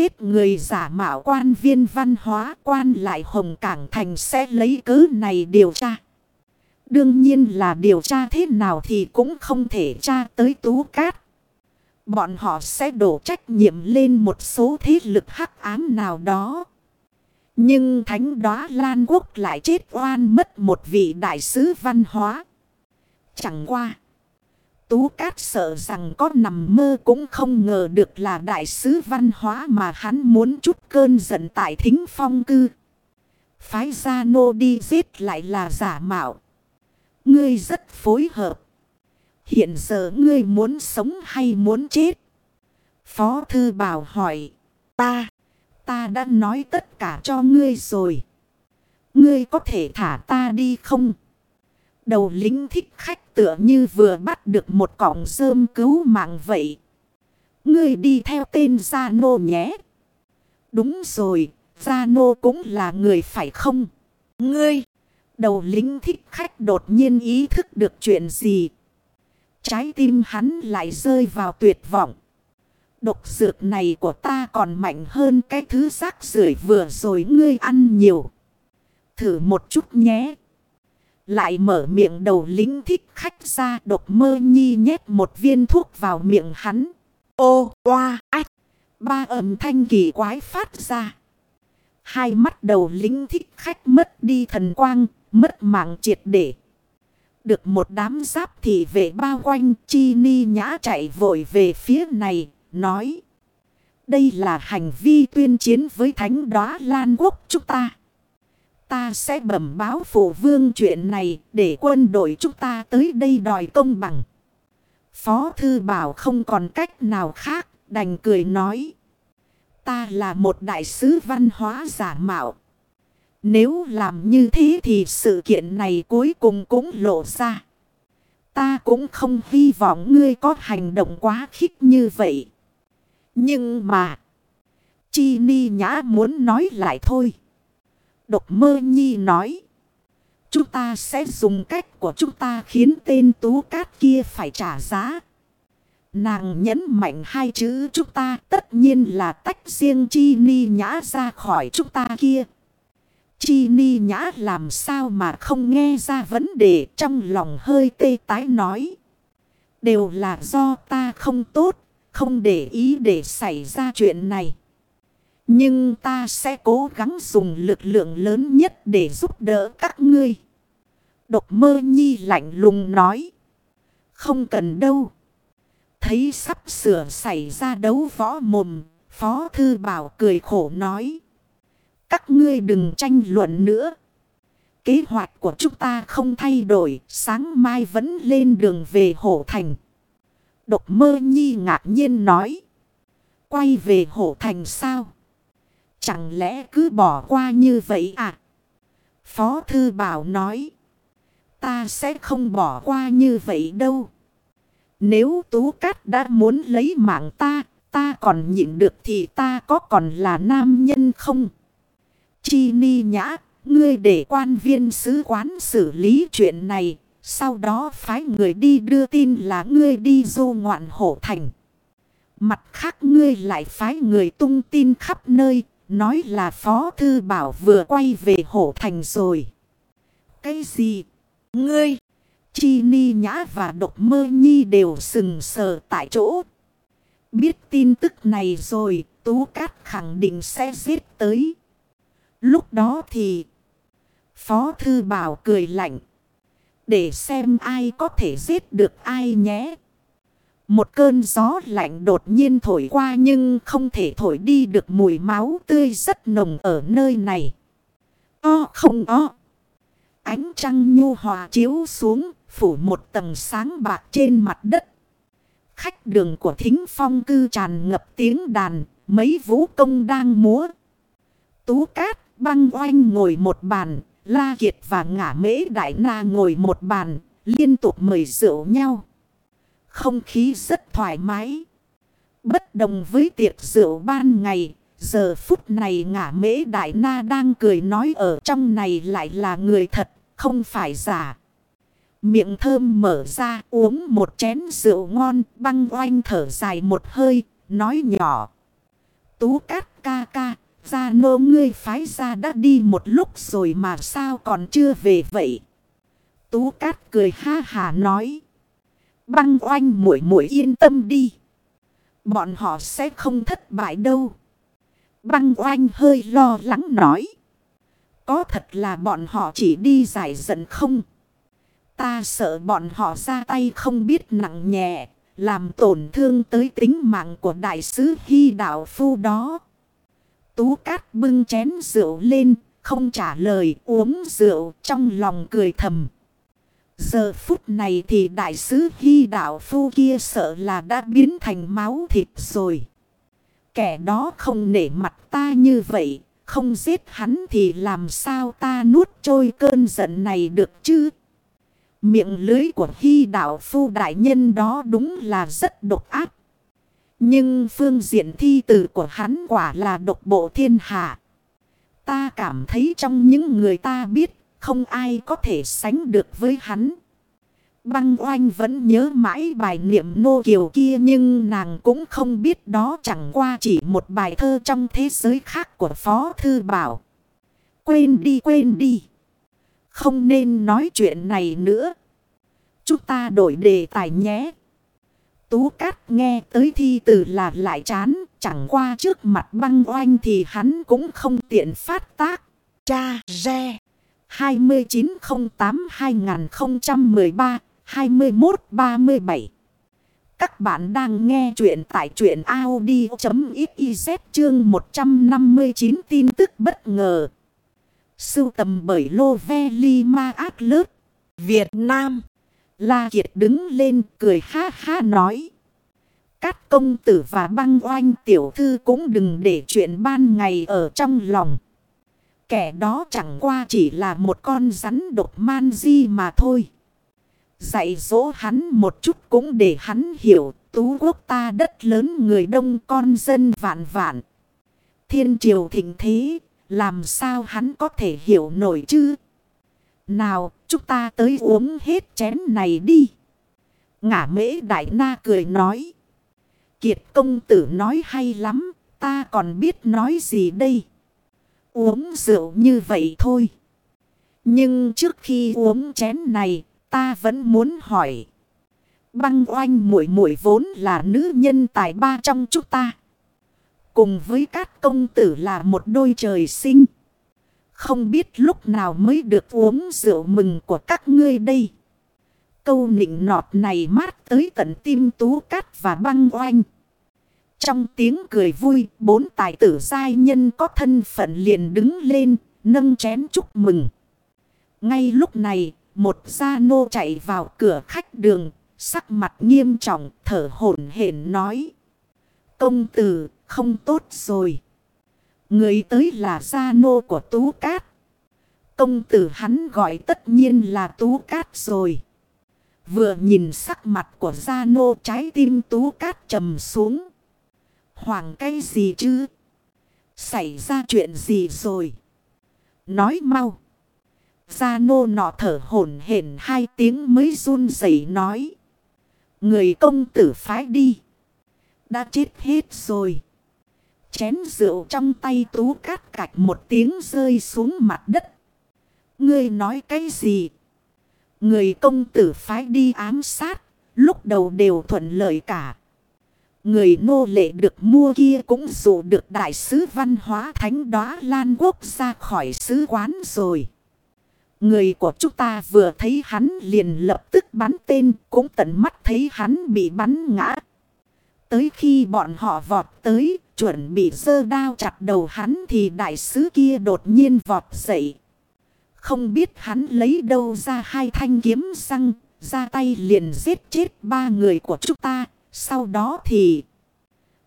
giết người giả mạo quan viên văn hóa, quan lại Hồng Cảng Thành sẽ lấy cứ này điều tra. Đương nhiên là điều tra thế nào thì cũng không thể tra tới tú cát. Bọn họ sẽ đổ trách nhiệm lên một số thế lực hắc ám nào đó. Nhưng thánh đoá Lan Quốc lại chết oan mất một vị đại sứ văn hóa. Chẳng qua. Tú Cát sợ rằng có nằm mơ cũng không ngờ được là đại sứ văn hóa mà hắn muốn chút cơn giận tại thính phong cư. Phái gia nô đi giết lại là giả mạo. Ngươi rất phối hợp. Hiện giờ ngươi muốn sống hay muốn chết? Phó thư bảo hỏi. Ta, ta đã nói tất cả cho ngươi rồi. Ngươi có thể thả ta đi không? Đầu lính thích khách tựa như vừa bắt được một cọng rơm cứu mạng vậy. Ngươi đi theo tên Gia Nô nhé. Đúng rồi, Gia Nô cũng là người phải không? Ngươi! Đầu lính thích khách đột nhiên ý thức được chuyện gì. Trái tim hắn lại rơi vào tuyệt vọng. Độc dược này của ta còn mạnh hơn cái thứ rác rưởi vừa rồi ngươi ăn nhiều. Thử một chút nhé. Lại mở miệng đầu lính thích khách ra độc mơ nhi nhét một viên thuốc vào miệng hắn. Ô, oa, ách. Ba âm thanh kỳ quái phát ra. Hai mắt đầu lính thích khách mất đi thần quang, mất mạng triệt để. Được một đám giáp thị vệ bao quanh, chi ni nhã chạy vội về phía này, nói. Đây là hành vi tuyên chiến với thánh đóa Lan Quốc chúng ta. Ta sẽ bẩm báo phủ vương chuyện này để quân đội chúng ta tới đây đòi công bằng. Phó thư bảo không còn cách nào khác, đành cười nói. Ta là một đại sứ văn hóa giả mạo. Nếu làm như thế thì sự kiện này cuối cùng cũng lộ ra. Ta cũng không hy vọng ngươi có hành động quá khích như vậy. Nhưng mà. Chi ni nhã muốn nói lại thôi. Độc mơ nhi nói. Chúng ta sẽ dùng cách của chúng ta khiến tên tú cát kia phải trả giá. Nàng nhấn mạnh hai chữ chúng ta tất nhiên là tách riêng chi ni nhã ra khỏi chúng ta kia. Chi ni nhã làm sao mà không nghe ra vấn đề trong lòng hơi tê tái nói. Đều là do ta không tốt, không để ý để xảy ra chuyện này. Nhưng ta sẽ cố gắng dùng lực lượng lớn nhất để giúp đỡ các ngươi. Độc mơ nhi lạnh lùng nói. Không cần đâu. Thấy sắp sửa xảy ra đấu võ mồm. Phó thư bảo cười khổ nói. Các ngươi đừng tranh luận nữa. Kế hoạch của chúng ta không thay đổi. Sáng mai vẫn lên đường về Hổ Thành. Độc mơ nhi ngạc nhiên nói. Quay về Hổ Thành sao? Chẳng lẽ cứ bỏ qua như vậy à? Phó Thư Bảo nói. Ta sẽ không bỏ qua như vậy đâu. Nếu Tú Cát đã muốn lấy mạng ta, ta còn nhịn được thì ta có còn là nam nhân không? Chi ni nhã, ngươi để quan viên sứ quán xử lý chuyện này. Sau đó phái người đi đưa tin là ngươi đi du ngoạn hổ thành. Mặt khác ngươi lại phái người tung tin khắp nơi, nói là Phó Thư Bảo vừa quay về hổ thành rồi. Cái gì? Ngươi! Chi Ni Nhã và Độc Mơ Nhi đều sừng sờ tại chỗ. Biết tin tức này rồi, Tú Cát khẳng định sẽ giết tới. Lúc đó thì... Phó Thư Bảo cười lạnh. Để xem ai có thể giết được ai nhé. Một cơn gió lạnh đột nhiên thổi qua nhưng không thể thổi đi được mùi máu tươi rất nồng ở nơi này. O không o. Ánh trăng nhu hòa chiếu xuống, phủ một tầng sáng bạc trên mặt đất. Khách đường của thính phong cư tràn ngập tiếng đàn, mấy vũ công đang múa. Tú cát, băng oanh ngồi một bàn, La Kiệt và ngả mễ đại na ngồi một bàn, liên tục mời rượu nhau. Không khí rất thoải mái. Bất đồng với tiệc rượu ban ngày, giờ phút này ngả mễ đại na đang cười nói ở trong này lại là người thật, không phải giả. Miệng thơm mở ra uống một chén rượu ngon, băng oanh thở dài một hơi, nói nhỏ. Tú cát ca ca, ra nô ngươi phái ra đã đi một lúc rồi mà sao còn chưa về vậy? Tú cát cười ha hà nói. Băng oanh muội muội yên tâm đi. Bọn họ sẽ không thất bại đâu. Băng oanh hơi lo lắng nói. Có thật là bọn họ chỉ đi giải giận không? Ta sợ bọn họ ra tay không biết nặng nhẹ. Làm tổn thương tới tính mạng của đại sứ Hy đạo phu đó. Tú cát bưng chén rượu lên. Không trả lời, uống rượu trong lòng cười thầm. Giờ phút này thì đại sứ Hy đạo phu kia sợ là đã biến thành máu thịt rồi. Kẻ đó không nể mặt ta như vậy, không giết hắn thì làm sao ta nuốt trôi cơn giận này được chứ? Miệng lưới của Hy đạo phu đại nhân đó đúng là rất độc ác. Nhưng phương diện thi tử của hắn quả là độc bộ thiên hạ. Ta cảm thấy trong những người ta biết không ai có thể sánh được với hắn. Băng oanh vẫn nhớ mãi bài niệm nô kiều kia nhưng nàng cũng không biết đó chẳng qua chỉ một bài thơ trong thế giới khác của Phó Thư Bảo. Quên đi quên đi. Không nên nói chuyện này nữa. Chúng ta đổi đề tài nhé. Tú Cát nghe tới thi từ là lại chán. Chẳng qua trước mặt băng oanh thì hắn cũng không tiện phát tác. Cha Re 2908-2013-2137 Các bạn đang nghe chuyện tại chuyện Audi.xyz chương 159 tin tức bất ngờ. Sưu tầm bởi Lô Ve Li Ma Át Lớp, Việt Nam. La Kiệt đứng lên cười ha ha nói. Các công tử và băng oanh tiểu thư cũng đừng để chuyện ban ngày ở trong lòng. Kẻ đó chẳng qua chỉ là một con rắn độc man di mà thôi. Dạy dỗ hắn một chút cũng để hắn hiểu tú quốc ta đất lớn người đông con dân vạn vạn. Thiên triều thịnh thế, làm sao hắn có thể hiểu nổi chứ? Nào, chúng ta tới uống hết chén này đi. Ngã mễ đại na cười nói. Kiệt công tử nói hay lắm, ta còn biết nói gì đây? Uống rượu như vậy thôi. Nhưng trước khi uống chén này, ta vẫn muốn hỏi. Băng oanh muội muội vốn là nữ nhân tài ba trong chúng ta. Cùng với các công tử là một đôi trời sinh. Không biết lúc nào mới được uống rượu mừng của các ngươi đây. Câu nịnh nọt này mát tới tận tim tú cát và băng oanh. Trong tiếng cười vui, bốn tài tử giai nhân có thân phận liền đứng lên, nâng chén chúc mừng. Ngay lúc này, một gia nô chạy vào cửa khách đường, sắc mặt nghiêm trọng, thở hổn hển nói. Công tử, không tốt rồi. Người tới là gia nô của Tú Cát. Công tử hắn gọi tất nhiên là Tú Cát rồi. Vừa nhìn sắc mặt của gia nô trái tim Tú Cát trầm xuống. Hoàng cái gì chứ? Xảy ra chuyện gì rồi? Nói mau. Gia nô nọ thở hổn hển hai tiếng mới run rẩy nói. Người công tử phái đi. Đã chết hết rồi. Chén rượu trong tay tú cát cạch một tiếng rơi xuống mặt đất. Ngươi nói cái gì? Người công tử phái đi ám sát. Lúc đầu đều thuận lợi cả. Người nô lệ được mua kia cũng dụ được đại sứ văn hóa thánh đóa Lan Quốc ra khỏi sứ quán rồi. Người của chúng ta vừa thấy hắn liền lập tức bắn tên cũng tận mắt thấy hắn bị bắn ngã. Tới khi bọn họ vọt tới chuẩn bị dơ đao chặt đầu hắn thì đại sứ kia đột nhiên vọt dậy. Không biết hắn lấy đâu ra hai thanh kiếm răng, ra tay liền giết chết ba người của chúng ta, sau đó thì...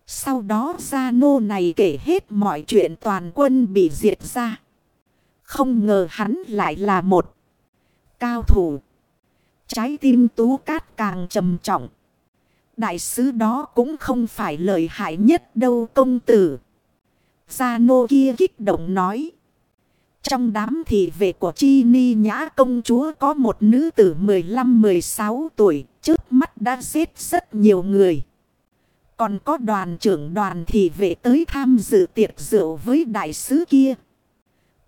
Sau đó gia nô này kể hết mọi chuyện toàn quân bị diệt ra. Không ngờ hắn lại là một cao thủ. Trái tim tú cát càng trầm trọng. Đại sứ đó cũng không phải lợi hại nhất đâu công tử. Gia nô kia kích động nói. Trong đám thị vệ của Chi Ni Nhã công chúa có một nữ tử 15-16 tuổi, trước mắt đã giết rất nhiều người. Còn có đoàn trưởng đoàn thì vệ tới tham dự tiệc rượu với đại sứ kia.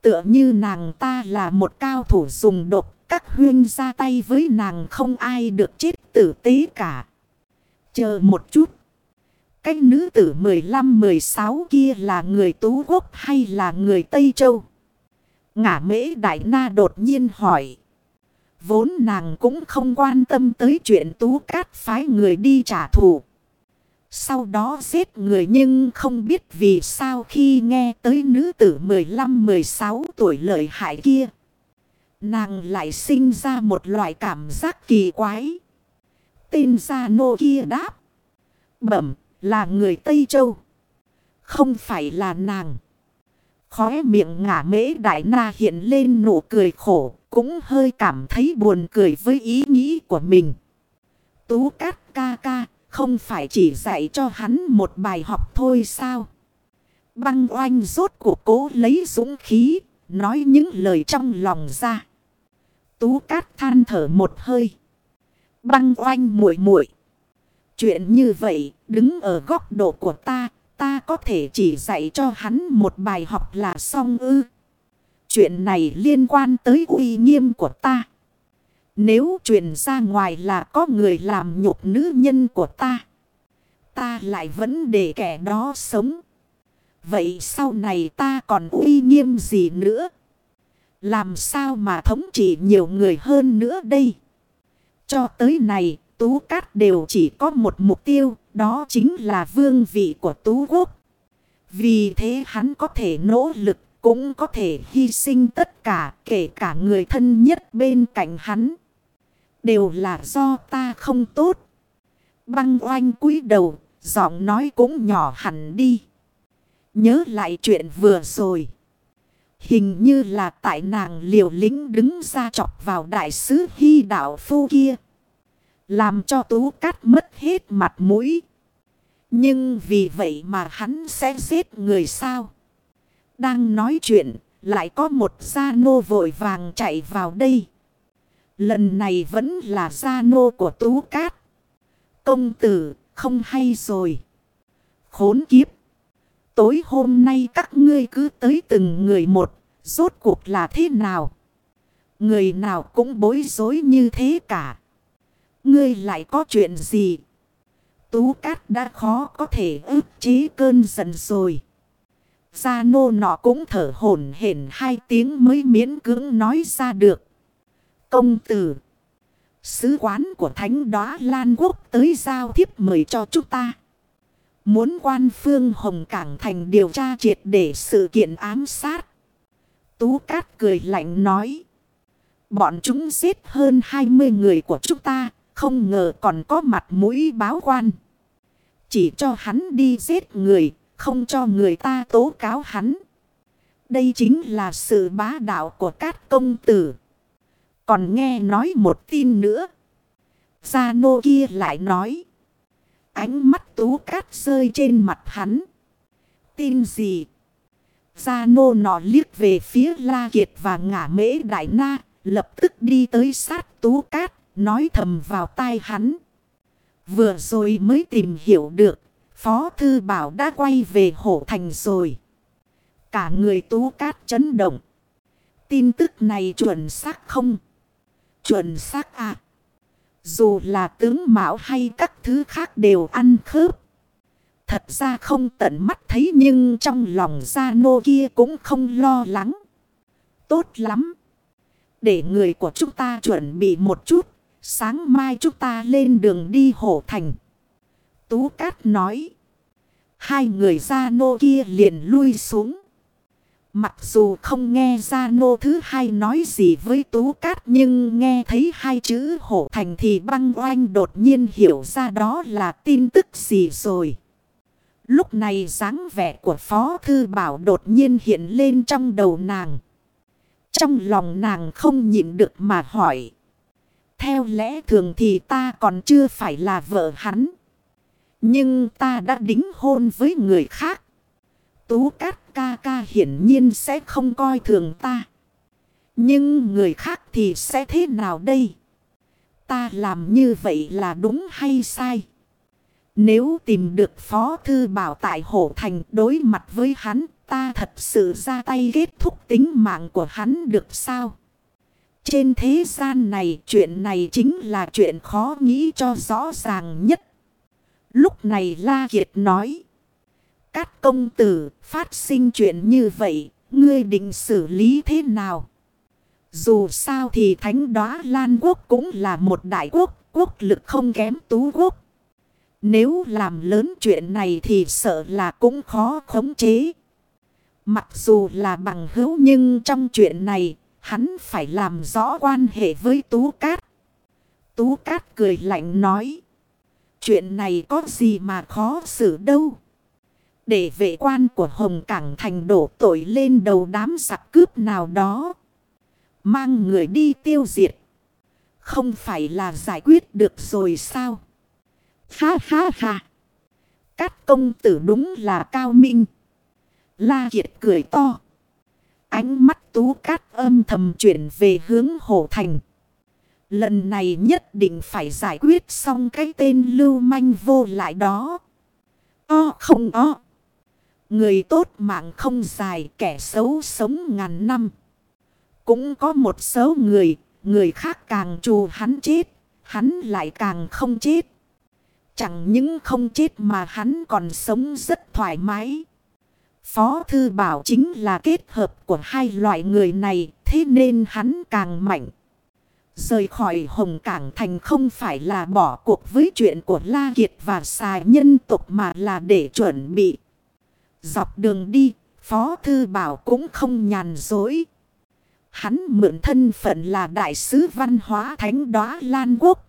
Tựa như nàng ta là một cao thủ dùng độc. Các huyên ra tay với nàng không ai được chết tử tế cả. Chờ một chút. Cái nữ tử 15-16 kia là người Tú Quốc hay là người Tây Châu? Ngã mễ đại na đột nhiên hỏi. Vốn nàng cũng không quan tâm tới chuyện Tú Cát phái người đi trả thù. Sau đó giết người nhưng không biết vì sao khi nghe tới nữ tử 15-16 tuổi lợi hại kia. Nàng lại sinh ra một loại cảm giác kỳ quái. Tên gia nô kia đáp. Bẩm, là người Tây Châu. Không phải là nàng. Khóe miệng ngả mễ đại na hiện lên nụ cười khổ. Cũng hơi cảm thấy buồn cười với ý nghĩ của mình. Tú cát ca ca. Không phải chỉ dạy cho hắn một bài học thôi sao? Băng oanh rốt của cố lấy dũng khí. Nói những lời trong lòng ra. Tú cát than thở một hơi. Băng oanh muội muội Chuyện như vậy, đứng ở góc độ của ta, ta có thể chỉ dạy cho hắn một bài học là xong ư. Chuyện này liên quan tới uy nghiêm của ta. Nếu truyền ra ngoài là có người làm nhục nữ nhân của ta, ta lại vẫn để kẻ đó sống. Vậy sau này ta còn uy nghiêm gì nữa? Làm sao mà thống trị nhiều người hơn nữa đây? Cho tới này, Tú Cát đều chỉ có một mục tiêu, đó chính là vương vị của Tú Quốc. Vì thế hắn có thể nỗ lực, cũng có thể hy sinh tất cả, kể cả người thân nhất bên cạnh hắn. Đều là do ta không tốt. Băng oanh cúi đầu, giọng nói cũng nhỏ hẳn đi. Nhớ lại chuyện vừa rồi. Hình như là tại nàng liều lính đứng ra chọc vào đại sứ hy đạo phu kia. Làm cho tú cát mất hết mặt mũi. Nhưng vì vậy mà hắn sẽ giết người sao? Đang nói chuyện, lại có một gia nô vội vàng chạy vào đây. Lần này vẫn là gia nô của tú cát. Công tử, không hay rồi. Khốn kiếp. Tối hôm nay các ngươi cứ tới từng người một, rốt cuộc là thế nào? Người nào cũng bối rối như thế cả. Ngươi lại có chuyện gì? Tú Cát đã khó có thể ức chế cơn giận rồi. Gia nô nọ cũng thở hổn hển, hai tiếng mới miễn cưỡng nói ra được. Công tử. Sứ quán của thánh đóa Lan Quốc tới giao thiếp mời cho chúng ta. Muốn quan phương Hồng Cảng Thành điều tra triệt để sự kiện ám sát. Tú Cát cười lạnh nói. Bọn chúng giết hơn 20 người của chúng ta. Không ngờ còn có mặt mũi báo quan. Chỉ cho hắn đi giết người. Không cho người ta tố cáo hắn. Đây chính là sự bá đạo của các công tử. Còn nghe nói một tin nữa. Gia nô kia lại nói. Ánh mắt tú cát rơi trên mặt hắn. Tin gì? Gia nô nọ liếc về phía La Kiệt và ngả mễ đại na. Lập tức đi tới sát tú cát. Nói thầm vào tai hắn. Vừa rồi mới tìm hiểu được. Phó Thư Bảo đã quay về hổ thành rồi. Cả người tú cát chấn động. Tin tức này chuẩn xác không? Chuẩn xác à? Dù là tướng mạo hay các thứ khác đều ăn khớp. Thật ra không tận mắt thấy nhưng trong lòng gia nô kia cũng không lo lắng. Tốt lắm. Để người của chúng ta chuẩn bị một chút. Sáng mai chúng ta lên đường đi hổ thành. Tú Cát nói. Hai người gia nô kia liền lui xuống. Mặc dù không nghe gia nô thứ hai nói gì với Tú Cát nhưng nghe thấy hai chữ hổ thành thì băng oanh đột nhiên hiểu ra đó là tin tức gì rồi. Lúc này dáng vẻ của Phó Thư Bảo đột nhiên hiện lên trong đầu nàng. Trong lòng nàng không nhịn được mà hỏi. Theo lẽ thường thì ta còn chưa phải là vợ hắn. Nhưng ta đã đính hôn với người khác. Tú Cát ca ca hiển nhiên sẽ không coi thường ta. Nhưng người khác thì sẽ thế nào đây? Ta làm như vậy là đúng hay sai? Nếu tìm được Phó Thư Bảo tại Hổ Thành đối mặt với hắn, ta thật sự ra tay kết thúc tính mạng của hắn được sao? Trên thế gian này, chuyện này chính là chuyện khó nghĩ cho rõ ràng nhất. Lúc này La Kiệt nói. Các công tử phát sinh chuyện như vậy, ngươi định xử lý thế nào? Dù sao thì thánh đoá Lan Quốc cũng là một đại quốc, quốc lực không kém tú quốc. Nếu làm lớn chuyện này thì sợ là cũng khó khống chế. Mặc dù là bằng hữu nhưng trong chuyện này hắn phải làm rõ quan hệ với Tú Cát. Tú Cát cười lạnh nói. Chuyện này có gì mà khó xử đâu. Để vệ quan của Hồng Cảng Thành đổ tội lên đầu đám giặc cướp nào đó. Mang người đi tiêu diệt. Không phải là giải quyết được rồi sao? Ha ha ha. Các công tử đúng là cao minh. La Kiệt cười to. Ánh mắt tú cát âm thầm chuyển về hướng Hồ Thành. Lần này nhất định phải giải quyết xong cái tên lưu manh vô lại đó. O không o. Người tốt mạng không dài kẻ xấu sống ngàn năm. Cũng có một số người, người khác càng trù hắn chết, hắn lại càng không chết. Chẳng những không chết mà hắn còn sống rất thoải mái. Phó Thư Bảo chính là kết hợp của hai loại người này, thế nên hắn càng mạnh. Rời khỏi Hồng Cảng Thành không phải là bỏ cuộc với chuyện của La Kiệt và xài nhân tục mà là để chuẩn bị. Dọc đường đi, Phó Thư Bảo cũng không nhàn dối. Hắn mượn thân phận là đại sứ văn hóa thánh Đóa Lan Quốc.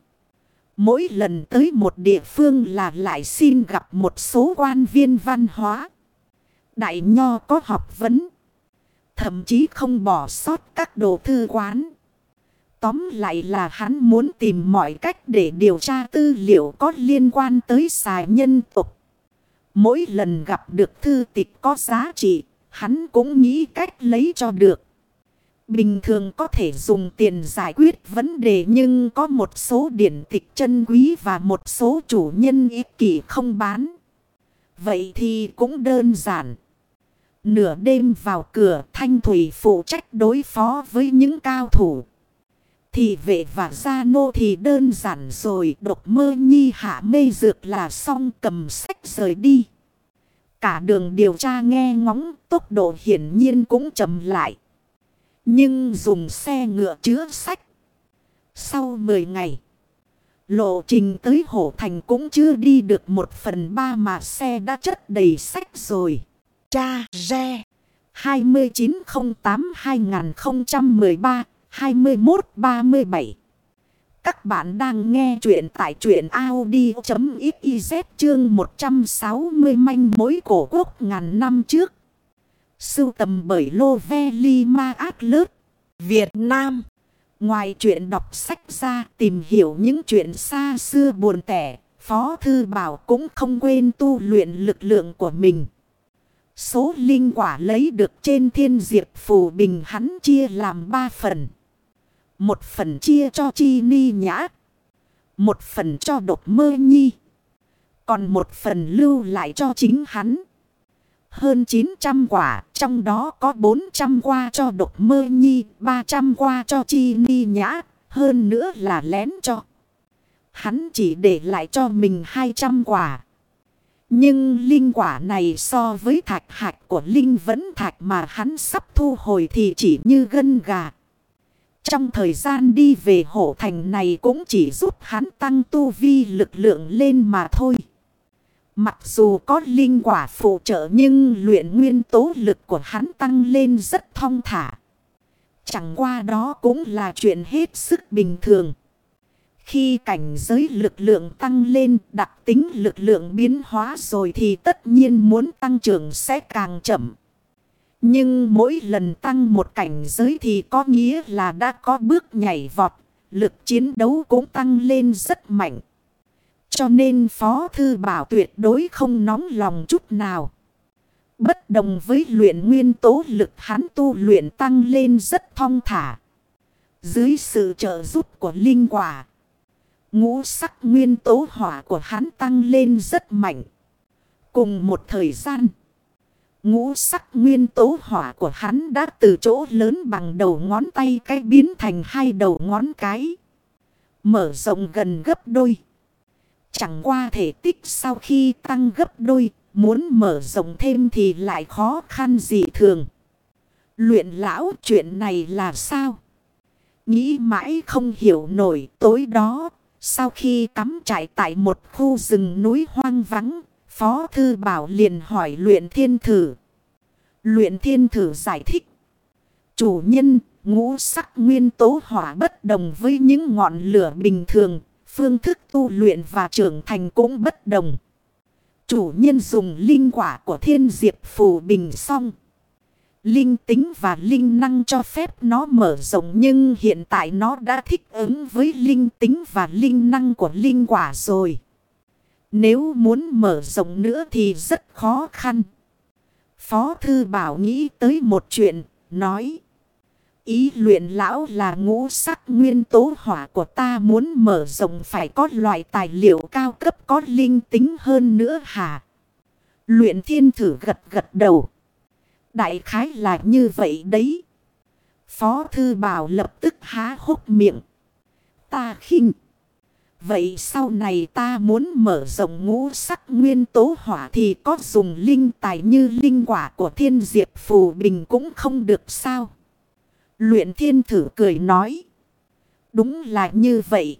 Mỗi lần tới một địa phương là lại xin gặp một số quan viên văn hóa. Đại Nho có học vấn. Thậm chí không bỏ sót các đồ thư quán. Tóm lại là hắn muốn tìm mọi cách để điều tra tư liệu có liên quan tới xài nhân tục. Mỗi lần gặp được thư tịch có giá trị, hắn cũng nghĩ cách lấy cho được. Bình thường có thể dùng tiền giải quyết vấn đề nhưng có một số điển tịch chân quý và một số chủ nhân ý kỷ không bán. Vậy thì cũng đơn giản. Nửa đêm vào cửa, Thanh Thủy phụ trách đối phó với những cao thủ. Thì vệ và gia nô thì đơn giản rồi, độc mơ nhi hạ mê dược là xong, cầm sách rời đi. Cả đường điều tra nghe ngóng, tốc độ hiển nhiên cũng chậm lại. Nhưng dùng xe ngựa chứa sách. Sau 10 ngày. Lộ trình tới Hổ Thành cũng chưa đi được một phần ba mà xe đã chất đầy sách rồi. Cha Re 2908-2013-2137 Các bạn đang nghe chuyện tại chuyện Audi.xyz chương 160 manh mối cổ quốc ngàn năm trước. Sưu tầm bởi Lô Ve Lima Lớt, Việt Nam. Ngoài chuyện đọc sách ra tìm hiểu những chuyện xa xưa buồn tẻ, Phó Thư Bảo cũng không quên tu luyện lực lượng của mình. Số linh quả lấy được trên thiên diệp phù bình hắn chia làm ba phần. Một phần chia cho chi ni nhã. Một phần cho độc mơ nhi. Còn một phần lưu lại cho chính hắn. Hơn 900 quả, trong đó có 400 qua cho độc mơ nhi, 300 qua cho chi ni nhã, hơn nữa là lén cho. Hắn chỉ để lại cho mình 200 quả. Nhưng linh quả này so với thạch hạch của linh vẫn thạch mà hắn sắp thu hồi thì chỉ như gân gà. Trong thời gian đi về hổ thành này cũng chỉ giúp hắn tăng tu vi lực lượng lên mà thôi. Mặc dù có linh quả phụ trợ nhưng luyện nguyên tố lực của hắn tăng lên rất thong thả. Chẳng qua đó cũng là chuyện hết sức bình thường. Khi cảnh giới lực lượng tăng lên đặc tính lực lượng biến hóa rồi thì tất nhiên muốn tăng trưởng sẽ càng chậm. Nhưng mỗi lần tăng một cảnh giới thì có nghĩa là đã có bước nhảy vọt, lực chiến đấu cũng tăng lên rất mạnh. Cho nên Phó Thư Bảo tuyệt đối không nóng lòng chút nào. Bất đồng với luyện nguyên tố lực hắn tu luyện tăng lên rất thong thả. Dưới sự trợ giúp của linh quả ngũ sắc nguyên tố hỏa của hắn tăng lên rất mạnh. Cùng một thời gian, ngũ sắc nguyên tố hỏa của hắn đã từ chỗ lớn bằng đầu ngón tay cái biến thành hai đầu ngón cái. Mở rộng gần gấp đôi. Chẳng qua thể tích sau khi tăng gấp đôi, muốn mở rộng thêm thì lại khó khăn dị thường. Luyện lão chuyện này là sao? Nghĩ mãi không hiểu nổi tối đó. Sau khi cắm trại tại một khu rừng núi hoang vắng, Phó Thư Bảo liền hỏi luyện thiên thử. Luyện thiên thử giải thích. Chủ nhân, ngũ sắc nguyên tố hỏa bất đồng với những ngọn lửa bình thường, phương thức tu luyện và trưởng thành cũng bất đồng. Chủ nhân dùng linh quả của thiên diệp phù bình xong. Linh tính và linh năng cho phép nó mở rộng nhưng hiện tại nó đã thích ứng với linh tính và linh năng của linh quả rồi. Nếu muốn mở rộng nữa thì rất khó khăn. Phó Thư Bảo nghĩ tới một chuyện, nói. Ý luyện lão là ngũ sắc nguyên tố hỏa của ta muốn mở rộng phải có loại tài liệu cao cấp có linh tính hơn nữa hả? Luyện thiên thử gật gật đầu. Đại khái là như vậy đấy. Phó thư bảo lập tức há hốc miệng. Ta khinh. Vậy sau này ta muốn mở rộng ngũ sắc nguyên tố hỏa thì có dùng linh tài như linh quả của thiên diệp phù bình cũng không được sao. Luyện thiên thử cười nói. Đúng là như vậy.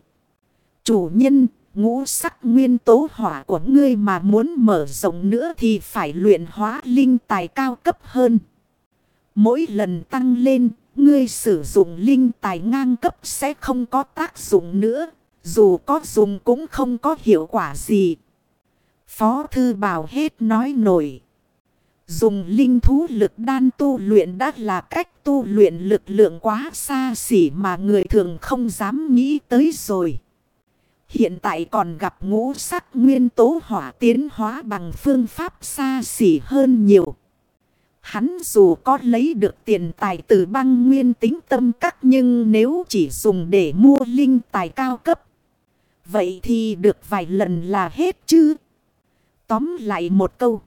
Chủ nhân, ngũ sắc nguyên tố hỏa của ngươi mà muốn mở rộng nữa thì phải luyện hóa linh tài cao cấp hơn. Mỗi lần tăng lên, ngươi sử dụng linh tài ngang cấp sẽ không có tác dụng nữa. Dù có dùng cũng không có hiệu quả gì. Phó thư bảo hết nói nổi. Dùng linh thú lực đan tu luyện đã là cách tu luyện lực lượng quá xa xỉ mà người thường không dám nghĩ tới rồi. Hiện tại còn gặp ngũ sắc nguyên tố hỏa tiến hóa bằng phương pháp xa xỉ hơn nhiều. Hắn dù có lấy được tiền tài từ băng nguyên tính tâm các nhưng nếu chỉ dùng để mua linh tài cao cấp. Vậy thì được vài lần là hết chứ. Tóm lại một câu.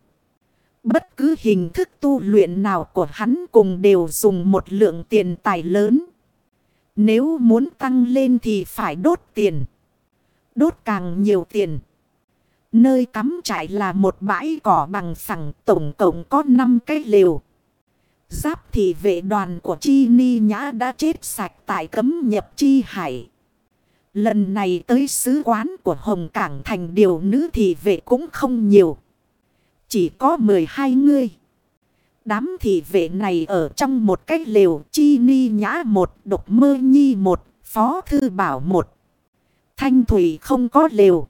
Bất cứ hình thức tu luyện nào của hắn cùng đều dùng một lượng tiền tài lớn. Nếu muốn tăng lên thì phải đốt tiền. Đốt càng nhiều tiền. Nơi cắm trại là một bãi cỏ bằng phẳng tổng cộng có 5 cái lều. Giáp thị vệ đoàn của Chi Ni Nhã đã chết sạch tại cấm nhập Chi Hải. Lần này tới sứ quán của Hồng Cảng thành điều nữ thị vệ cũng không nhiều. Chỉ có 12 người. Đám thị vệ này ở trong một cái lều chi ni nhã một, độc mơ nhi một, phó thư bảo một. Thanh thủy không có lều.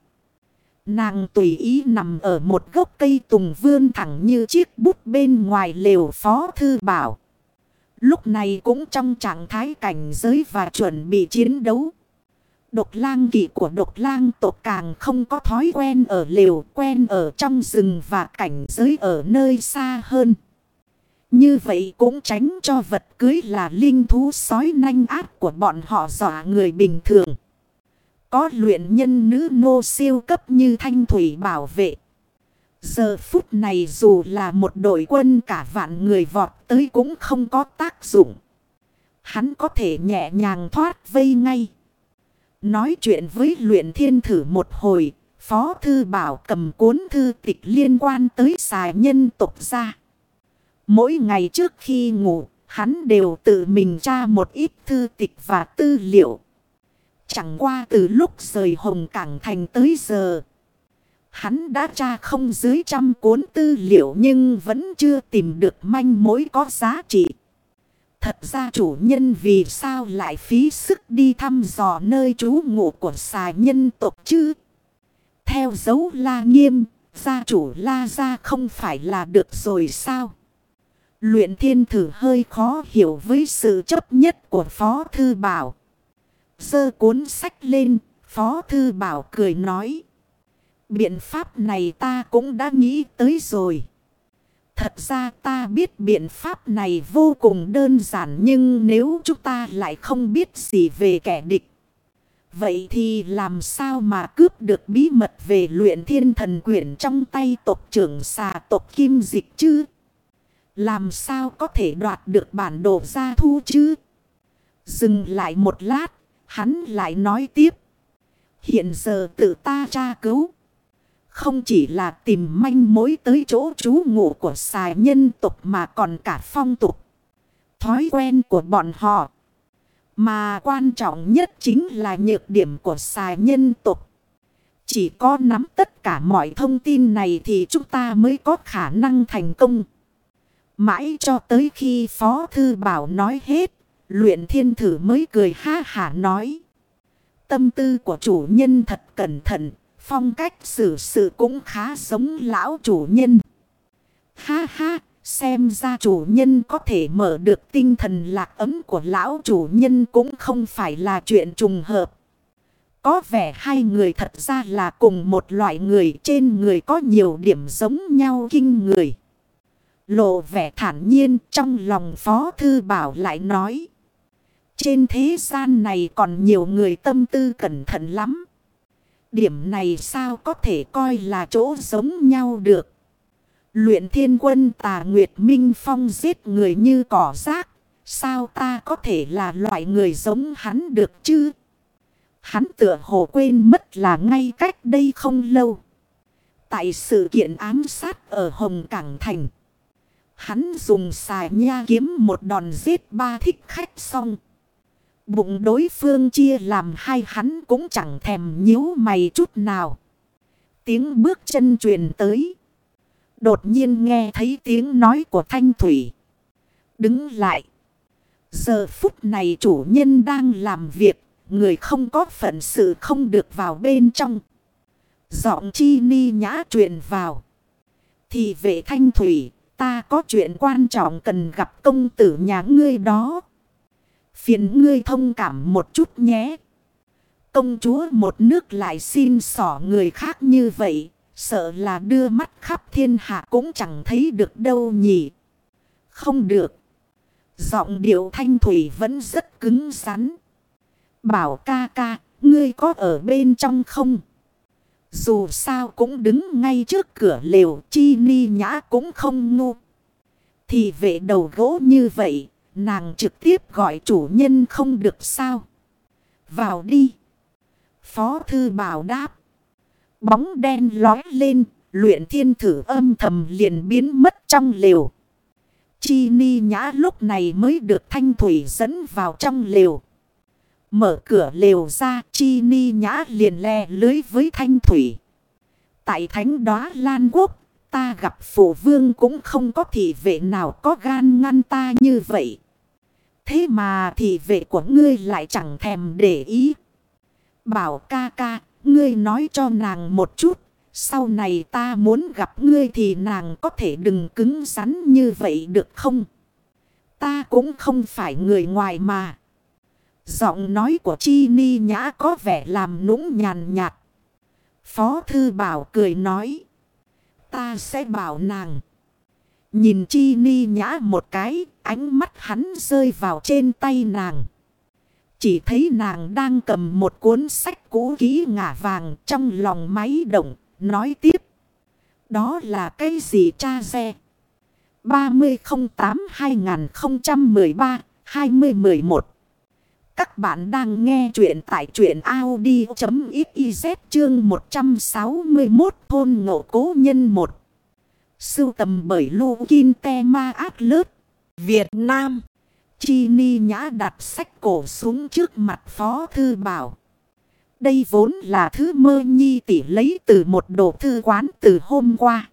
Nàng tùy ý nằm ở một gốc cây tùng vươn thẳng như chiếc bút bên ngoài lều phó thư bảo. Lúc này cũng trong trạng thái cảnh giới và chuẩn bị chiến đấu. Độc lang kỵ của độc lang tộc càng không có thói quen ở lều, quen ở trong rừng và cảnh giới ở nơi xa hơn. Như vậy cũng tránh cho vật cưới là linh thú sói nanh ác của bọn họ dọa người bình thường. Có luyện nhân nữ nô siêu cấp như thanh thủy bảo vệ. Giờ phút này dù là một đội quân cả vạn người vọt tới cũng không có tác dụng. Hắn có thể nhẹ nhàng thoát vây ngay. Nói chuyện với luyện thiên thử một hồi, Phó Thư Bảo cầm cuốn thư tịch liên quan tới xài nhân tục ra. Mỗi ngày trước khi ngủ, hắn đều tự mình tra một ít thư tịch và tư liệu. Chẳng qua từ lúc rời Hồng Cảng Thành tới giờ. Hắn đã tra không dưới trăm cuốn tư liệu nhưng vẫn chưa tìm được manh mối có giá trị. Thật ra chủ nhân vì sao lại phí sức đi thăm dò nơi trú ngụ của xà nhân tộc chứ? Theo dấu la nghiêm, gia chủ la ra không phải là được rồi sao? Luyện thiên thử hơi khó hiểu với sự chấp nhất của Phó Thư Bảo. Sơ cuốn sách lên, Phó Thư Bảo cười nói. Biện pháp này ta cũng đã nghĩ tới rồi. Thật ra ta biết biện pháp này vô cùng đơn giản nhưng nếu chúng ta lại không biết gì về kẻ địch. Vậy thì làm sao mà cướp được bí mật về luyện thiên thần quyển trong tay tộc trưởng xà tộc kim dịch chứ? Làm sao có thể đoạt được bản đồ gia thu chứ? Dừng lại một lát, hắn lại nói tiếp. Hiện giờ tự ta tra cứu. Không chỉ là tìm manh mối tới chỗ trú ngụ của xài nhân tục mà còn cả phong tục. Thói quen của bọn họ. Mà quan trọng nhất chính là nhược điểm của xài nhân tục. Chỉ có nắm tất cả mọi thông tin này thì chúng ta mới có khả năng thành công. Mãi cho tới khi Phó Thư Bảo nói hết, luyện thiên thử mới cười ha hả nói. Tâm tư của chủ nhân thật cẩn thận, phong cách xử sự cũng khá giống lão chủ nhân. Ha ha, xem ra chủ nhân có thể mở được tinh thần lạc ấm của lão chủ nhân cũng không phải là chuyện trùng hợp. Có vẻ hai người thật ra là cùng một loại người trên người có nhiều điểm giống nhau kinh người. Lộ vẻ thản nhiên trong lòng Phó Thư Bảo lại nói. Trên thế gian này còn nhiều người tâm tư cẩn thận lắm. Điểm này sao có thể coi là chỗ giống nhau được. Luyện thiên quân tà Nguyệt Minh Phong giết người như cỏ rác. Sao ta có thể là loại người giống hắn được chứ? Hắn tựa hồ quên mất là ngay cách đây không lâu. Tại sự kiện ám sát ở Hồng Cảng Thành. Hắn dùng xài nha kiếm một đòn giết ba thích khách xong. Bụng đối phương chia làm hai hắn cũng chẳng thèm nhíu mày chút nào. Tiếng bước chân truyền tới. Đột nhiên nghe thấy tiếng nói của Thanh Thủy. Đứng lại. Giờ phút này chủ nhân đang làm việc. Người không có phận sự không được vào bên trong. Giọng chi ni nhã truyền vào. Thì về Thanh Thủy, Ta có chuyện quan trọng cần gặp công tử nhà ngươi đó. Phiền ngươi thông cảm một chút nhé. Công chúa một nước lại xin sỏ người khác như vậy. Sợ là đưa mắt khắp thiên hạ cũng chẳng thấy được đâu nhỉ. Không được. Giọng điệu thanh thủy vẫn rất cứng rắn. Bảo ca ca, ngươi có ở bên trong không? Dù sao cũng đứng ngay trước cửa lều chi ni nhã cũng không ngu. Thì vệ đầu gỗ như vậy, nàng trực tiếp gọi chủ nhân không được sao. Vào đi. Phó thư bảo đáp. Bóng đen lói lên, luyện thiên thử âm thầm liền biến mất trong lều. Chi ni nhã lúc này mới được thanh thủy dẫn vào trong lều. Mở cửa lều ra chi ni nhã liền le lưới với thanh thủy. Tại thánh đóa lan quốc. Ta gặp phụ vương cũng không có thị vệ nào có gan ngăn ta như vậy. Thế mà thị vệ của ngươi lại chẳng thèm để ý. Bảo ca ca, ngươi nói cho nàng một chút. Sau này ta muốn gặp ngươi thì nàng có thể đừng cứng rắn như vậy được không? Ta cũng không phải người ngoài mà. Giọng nói của Chi Ni Nhã có vẻ làm nũng nhàn nhạt. Phó Thư Bảo cười nói. Ta sẽ bảo nàng. Nhìn Chi Ni Nhã một cái, ánh mắt hắn rơi vào trên tay nàng. Chỉ thấy nàng đang cầm một cuốn sách cũ kỹ ngả vàng trong lòng máy động, nói tiếp. Đó là cái gì cha xe? 3008-2013-2011 các bạn đang nghe chuyện tại chuyện Audi.xyz chương 161 thôn ngộ cố nhân 1. Sưu tầm bởi Lô Kinh Te Ma Việt Nam. Chi Ni Nhã đặt sách cổ xuống trước mặt Phó Thư Bảo. Đây vốn là thứ mơ nhi tỷ lấy từ một đồ thư quán từ hôm qua.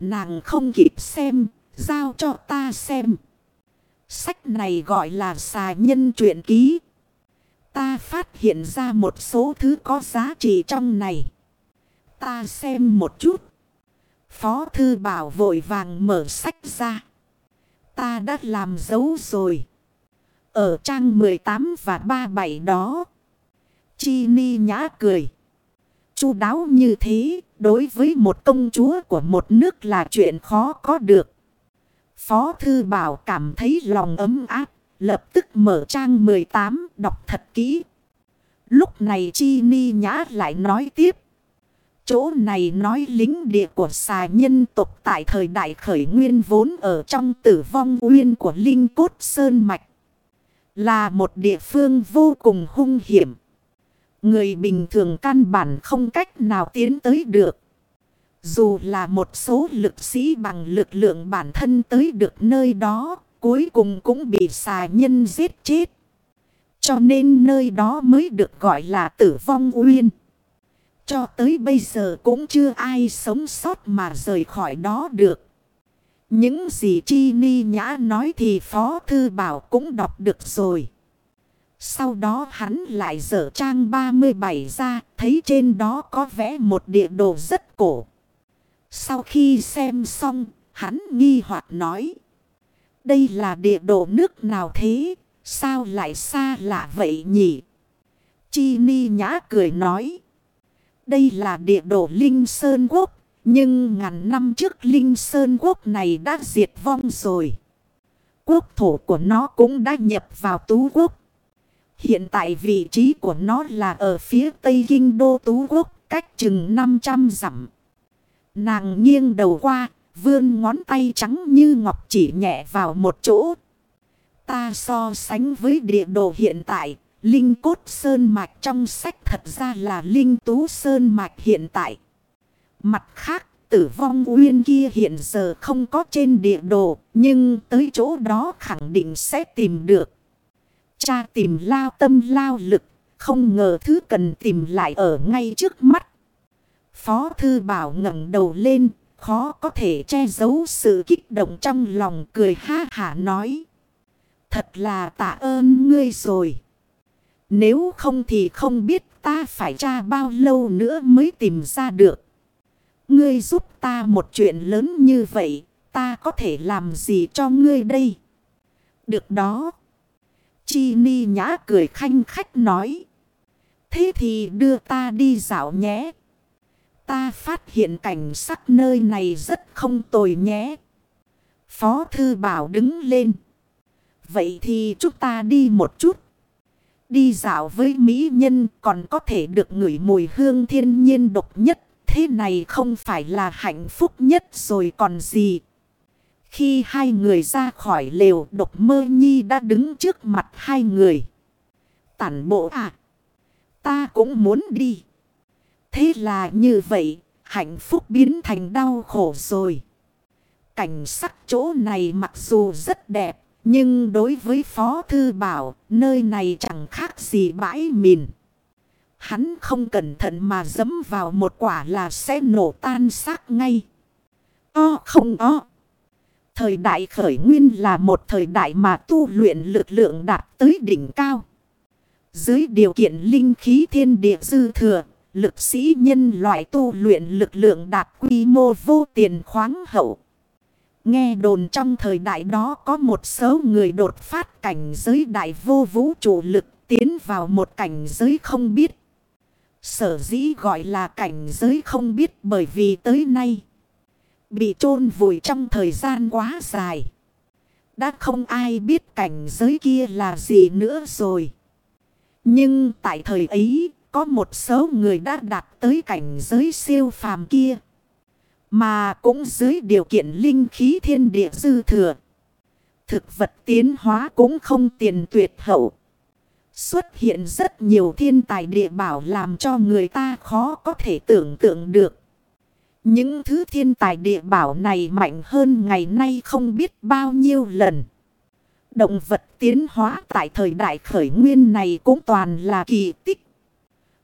Nàng không kịp xem, giao cho ta xem. Sách này gọi là xà nhân truyện ký. Ta phát hiện ra một số thứ có giá trị trong này. Ta xem một chút. Phó thư bảo vội vàng mở sách ra. Ta đã làm dấu rồi. Ở trang 18 và 37 đó. Chi ni nhã cười. Chu đáo như thế, đối với một công chúa của một nước là chuyện khó có được. Phó Thư Bảo cảm thấy lòng ấm áp, lập tức mở trang 18 đọc thật kỹ. Lúc này Chi Ni Nhã lại nói tiếp. Chỗ này nói lính địa của xà nhân tộc tại thời đại khởi nguyên vốn ở trong tử vong uyên của Linh Cốt Sơn Mạch. Là một địa phương vô cùng hung hiểm. Người bình thường căn bản không cách nào tiến tới được. Dù là một số lực sĩ bằng lực lượng bản thân tới được nơi đó, cuối cùng cũng bị xà nhân giết chết. Cho nên nơi đó mới được gọi là tử vong uyên. Cho tới bây giờ cũng chưa ai sống sót mà rời khỏi đó được. Những gì Chi Ni Nhã nói thì Phó Thư Bảo cũng đọc được rồi. Sau đó hắn lại dở trang 37 ra, thấy trên đó có vẽ một địa đồ rất cổ. Sau khi xem xong, hắn nghi hoặc nói. Đây là địa đồ nước nào thế? Sao lại xa lạ vậy nhỉ? Chi Ni Nhã cười nói. Đây là địa đồ Linh Sơn Quốc. Nhưng ngàn năm trước Linh Sơn Quốc này đã diệt vong rồi. Quốc thổ của nó cũng đã nhập vào Tú Quốc. Hiện tại vị trí của nó là ở phía tây kinh đô Tú Quốc, cách chừng 500 dặm. Nàng nghiêng đầu qua, vươn ngón tay trắng như ngọc chỉ nhẹ vào một chỗ. Ta so sánh với địa đồ hiện tại, Linh Cốt Sơn Mạch trong sách thật ra là Linh Tú Sơn Mạch hiện tại. Mặt khác, tử vong uyên kia hiện giờ không có trên địa đồ, nhưng tới chỗ đó khẳng định sẽ tìm được. Cha tìm lao tâm lao lực, không ngờ thứ cần tìm lại ở ngay trước mắt. Phó Thư Bảo ngẩng đầu lên, khó có thể che giấu sự kích động trong lòng cười ha hả nói. Thật là tạ ơn ngươi rồi. Nếu không thì không biết ta phải tra bao lâu nữa mới tìm ra được. Ngươi giúp ta một chuyện lớn như vậy, ta có thể làm gì cho ngươi đây? Được đó. Chi ni nhã cười khanh khách nói. Thế thì đưa ta đi dạo nhé. Ta phát hiện cảnh sắc nơi này rất không tồi nhé. Phó thư bảo đứng lên. Vậy thì chúng ta đi một chút. Đi dạo với mỹ nhân còn có thể được ngửi mùi hương thiên nhiên độc nhất. Thế này không phải là hạnh phúc nhất rồi còn gì. Khi hai người ra khỏi lều, độc mơ nhi đã đứng trước mặt hai người. Tản bộ à. Ta cũng muốn đi. Thế là như vậy, hạnh phúc biến thành đau khổ rồi. Cảnh sắc chỗ này mặc dù rất đẹp, nhưng đối với Phó Thư Bảo, nơi này chẳng khác gì bãi mìn. Hắn không cẩn thận mà dấm vào một quả là sẽ nổ tan xác ngay. O không o. Thời đại khởi nguyên là một thời đại mà tu luyện lực lượng đạt tới đỉnh cao. Dưới điều kiện linh khí thiên địa dư thừa, lực sĩ nhân loại tu luyện lực lượng đạt quy mô vô tiền khoáng hậu. Nghe đồn trong thời đại đó có một số người đột phát cảnh giới đại vô vũ trụ lực tiến vào một cảnh giới không biết. Sở dĩ gọi là cảnh giới không biết bởi vì tới nay, bị chôn vùi trong thời gian quá dài. Đã không ai biết cảnh giới kia là gì nữa rồi. Nhưng tại thời ấy có một số người đã đạt tới cảnh giới siêu phàm kia. Mà cũng dưới điều kiện linh khí thiên địa dư thừa. Thực vật tiến hóa cũng không tiền tuyệt hậu. Xuất hiện rất nhiều thiên tài địa bảo làm cho người ta khó có thể tưởng tượng được. Những thứ thiên tài địa bảo này mạnh hơn ngày nay không biết bao nhiêu lần. Động vật tiến hóa tại thời đại khởi nguyên này cũng toàn là kỳ tích.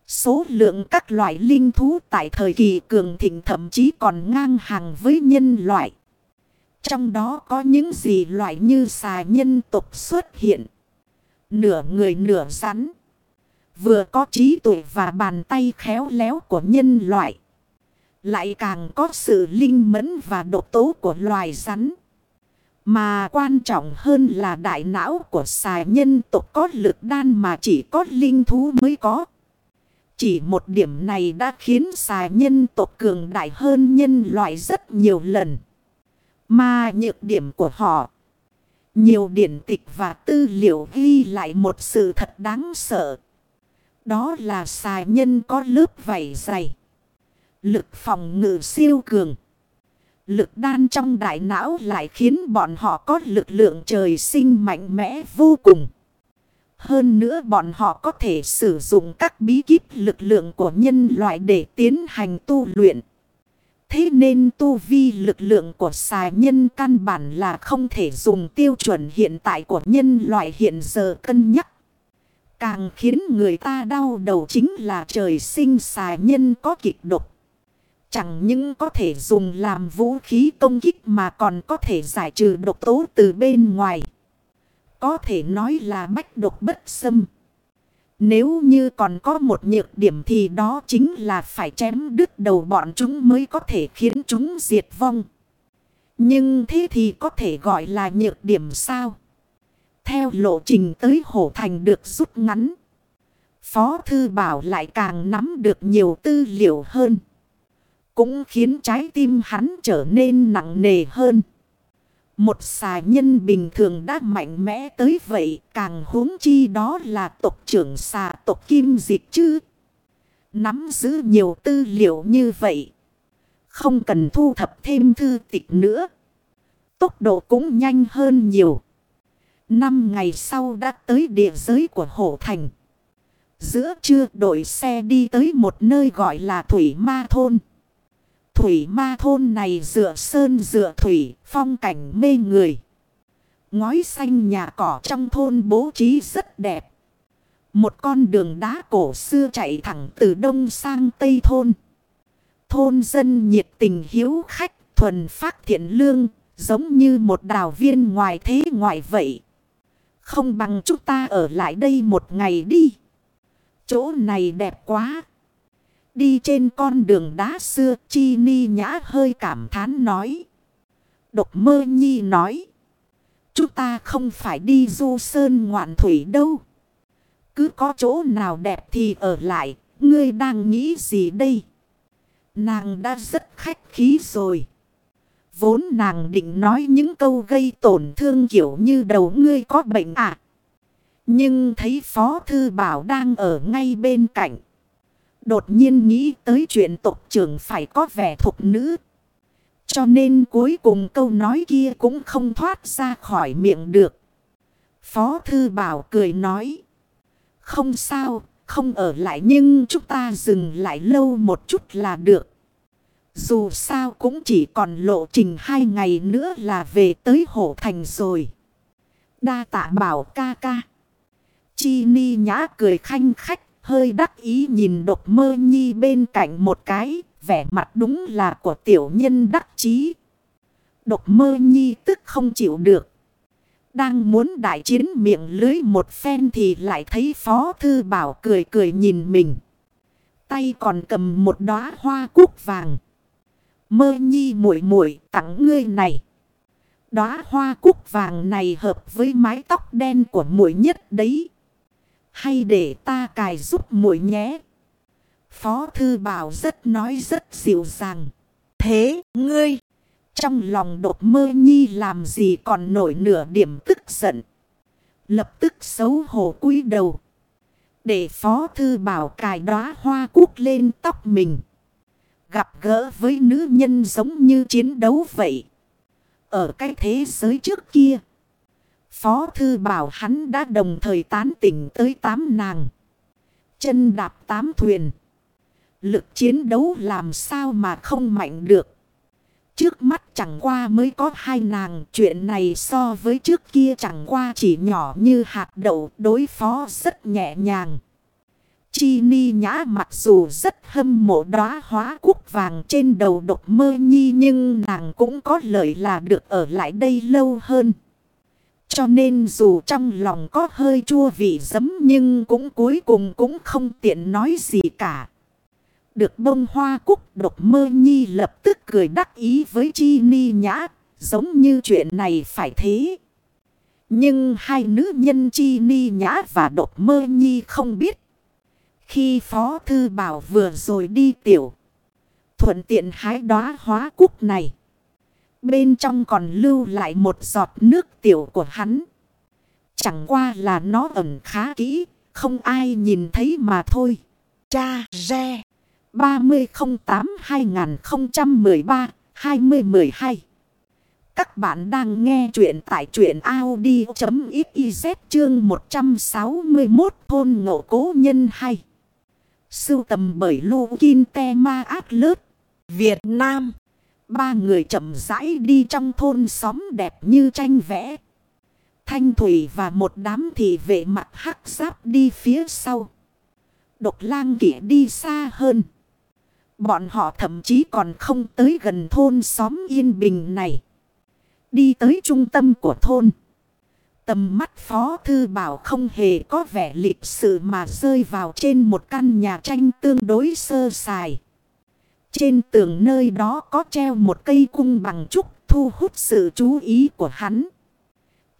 Số lượng các loại linh thú tại thời kỳ cường thịnh thậm chí còn ngang hàng với nhân loại. Trong đó có những gì loại như xà nhân tục xuất hiện. Nửa người nửa rắn. Vừa có trí tuệ và bàn tay khéo léo của nhân loại. Lại càng có sự linh mẫn và độc tố của loài rắn. Mà quan trọng hơn là đại não của xà nhân tộc có lực đan mà chỉ có linh thú mới có. Chỉ một điểm này đã khiến xà nhân tộc cường đại hơn nhân loại rất nhiều lần. Mà nhược điểm của họ. Nhiều điển tịch và tư liệu ghi lại một sự thật đáng sợ. Đó là xài nhân có lớp vảy dày. Lực phòng ngự siêu cường. Lực đan trong đại não lại khiến bọn họ có lực lượng trời sinh mạnh mẽ vô cùng. Hơn nữa bọn họ có thể sử dụng các bí kíp lực lượng của nhân loại để tiến hành tu luyện. Thế nên tu vi lực lượng của xài nhân căn bản là không thể dùng tiêu chuẩn hiện tại của nhân loại hiện giờ cân nhắc. Càng khiến người ta đau đầu chính là trời sinh xài nhân có kịch độc. Chẳng những có thể dùng làm vũ khí công kích mà còn có thể giải trừ độc tố từ bên ngoài. Có thể nói là bách độc bất xâm. Nếu như còn có một nhược điểm thì đó chính là phải chém đứt đầu bọn chúng mới có thể khiến chúng diệt vong. Nhưng thế thì có thể gọi là nhược điểm sao? Theo lộ trình tới hổ thành được rút ngắn. Phó Thư Bảo lại càng nắm được nhiều tư liệu hơn. Cũng khiến trái tim hắn trở nên nặng nề hơn. Một xà nhân bình thường đã mạnh mẽ tới vậy, càng huống chi đó là tộc trưởng xà tộc kim dịch chứ. Nắm giữ nhiều tư liệu như vậy. Không cần thu thập thêm thư tịch nữa. Tốc độ cũng nhanh hơn nhiều. Năm ngày sau đã tới địa giới của Hổ Thành. Giữa trưa đội xe đi tới một nơi gọi là Thủy Ma Thôn. Thủy Ma Thôn này dựa sơn dựa thủy, phong cảnh mê người. Ngói xanh nhà cỏ trong thôn bố trí rất đẹp. Một con đường đá cổ xưa chạy thẳng từ đông sang tây thôn. Thôn dân nhiệt tình hiếu khách, thuần phát thiện lương, giống như một đào viên ngoài thế ngoài vậy. Không bằng chúng ta ở lại đây một ngày đi. Chỗ này đẹp quá. Đi trên con đường đá xưa, Chi Ni Nhã hơi cảm thán nói. Độc mơ nhi nói. Chúng ta không phải đi du sơn ngoạn thủy đâu. Cứ có chỗ nào đẹp thì ở lại. Ngươi đang nghĩ gì đây? Nàng đã rất khách khí rồi. Vốn nàng định nói những câu gây tổn thương kiểu như đầu ngươi có bệnh à. Nhưng thấy Phó Thư Bảo đang ở ngay bên cạnh. Đột nhiên nghĩ tới chuyện tộc trưởng phải có vẻ thục nữ. Cho nên cuối cùng câu nói kia cũng không thoát ra khỏi miệng được. Phó Thư Bảo cười nói. Không sao, không ở lại nhưng chúng ta dừng lại lâu một chút là được. Dù sao cũng chỉ còn lộ trình hai ngày nữa là về tới Hổ Thành rồi. Đa tạ bảo ca ca. Chi ni nhã cười khanh khách, hơi đắc ý nhìn độc mơ nhi bên cạnh một cái, vẻ mặt đúng là của tiểu nhân đắc chí. Độc mơ nhi tức không chịu được. Đang muốn đại chiến miệng lưới một phen thì lại thấy phó thư bảo cười cười nhìn mình. Tay còn cầm một đóa hoa cúc vàng. Mơ nhi muội muội tặng ngươi này. Đóa hoa cúc vàng này hợp với mái tóc đen của muội nhất đấy. Hay để ta cài giúp muội nhé. Phó thư bảo rất nói rất dịu dàng. Thế, ngươi. Trong lòng đột mơ nhi làm gì còn nổi nửa điểm tức giận. Lập tức xấu hổ cúi đầu. Để phó thư bảo cài đóa hoa cúc lên tóc mình. Gặp gỡ với nữ nhân giống như chiến đấu vậy. Ở cái thế giới trước kia. Phó thư bảo hắn đã đồng thời tán tỉnh tới tám nàng. Chân đạp tám thuyền. Lực chiến đấu làm sao mà không mạnh được. Trước mắt chẳng qua mới có hai nàng. Chuyện này so với trước kia chẳng qua chỉ nhỏ như hạt đậu, đối phó rất nhẹ nhàng. Chi ni nhã mặc dù rất hâm mộ đóa hóa cúc vàng trên đầu độc mơ nhi, nhưng nàng cũng có lợi là được ở lại đây lâu hơn. Cho nên dù trong lòng có hơi chua vị giấm nhưng cũng cuối cùng cũng không tiện nói gì cả. Được bông hoa cúc độc mơ nhi lập tức cười đắc ý với chi ni nhã, giống như chuyện này phải thế. Nhưng hai nữ nhân chi ni nhã và độc mơ nhi không biết. Khi Phó Thư Bảo vừa rồi đi tiểu. Thuận tiện hái đóa hóa cúc này. Bên trong còn lưu lại một giọt nước tiểu của hắn. Chẳng qua là nó ẩn khá kỹ, không ai nhìn thấy mà thôi. Cha Re 3008-2013-2012 Các bạn đang nghe chuyện tại chuyện Audi.xyz chương 161 thôn ngộ cố nhân hay. Sưu tầm bởi Lu Kinh Te Ma Việt Nam. Ba người chậm rãi đi trong thôn xóm đẹp như tranh vẽ. Thanh Thủy và một đám thị vệ mặt hắc giáp đi phía sau. Độc lang kỷ đi xa hơn. Bọn họ thậm chí còn không tới gần thôn xóm yên bình này. Đi tới trung tâm của thôn. Tầm mắt phó thư bảo không hề có vẻ lịch sự mà rơi vào trên một căn nhà tranh tương đối sơ sài. Trên tường nơi đó có treo một cây cung bằng trúc thu hút sự chú ý của hắn.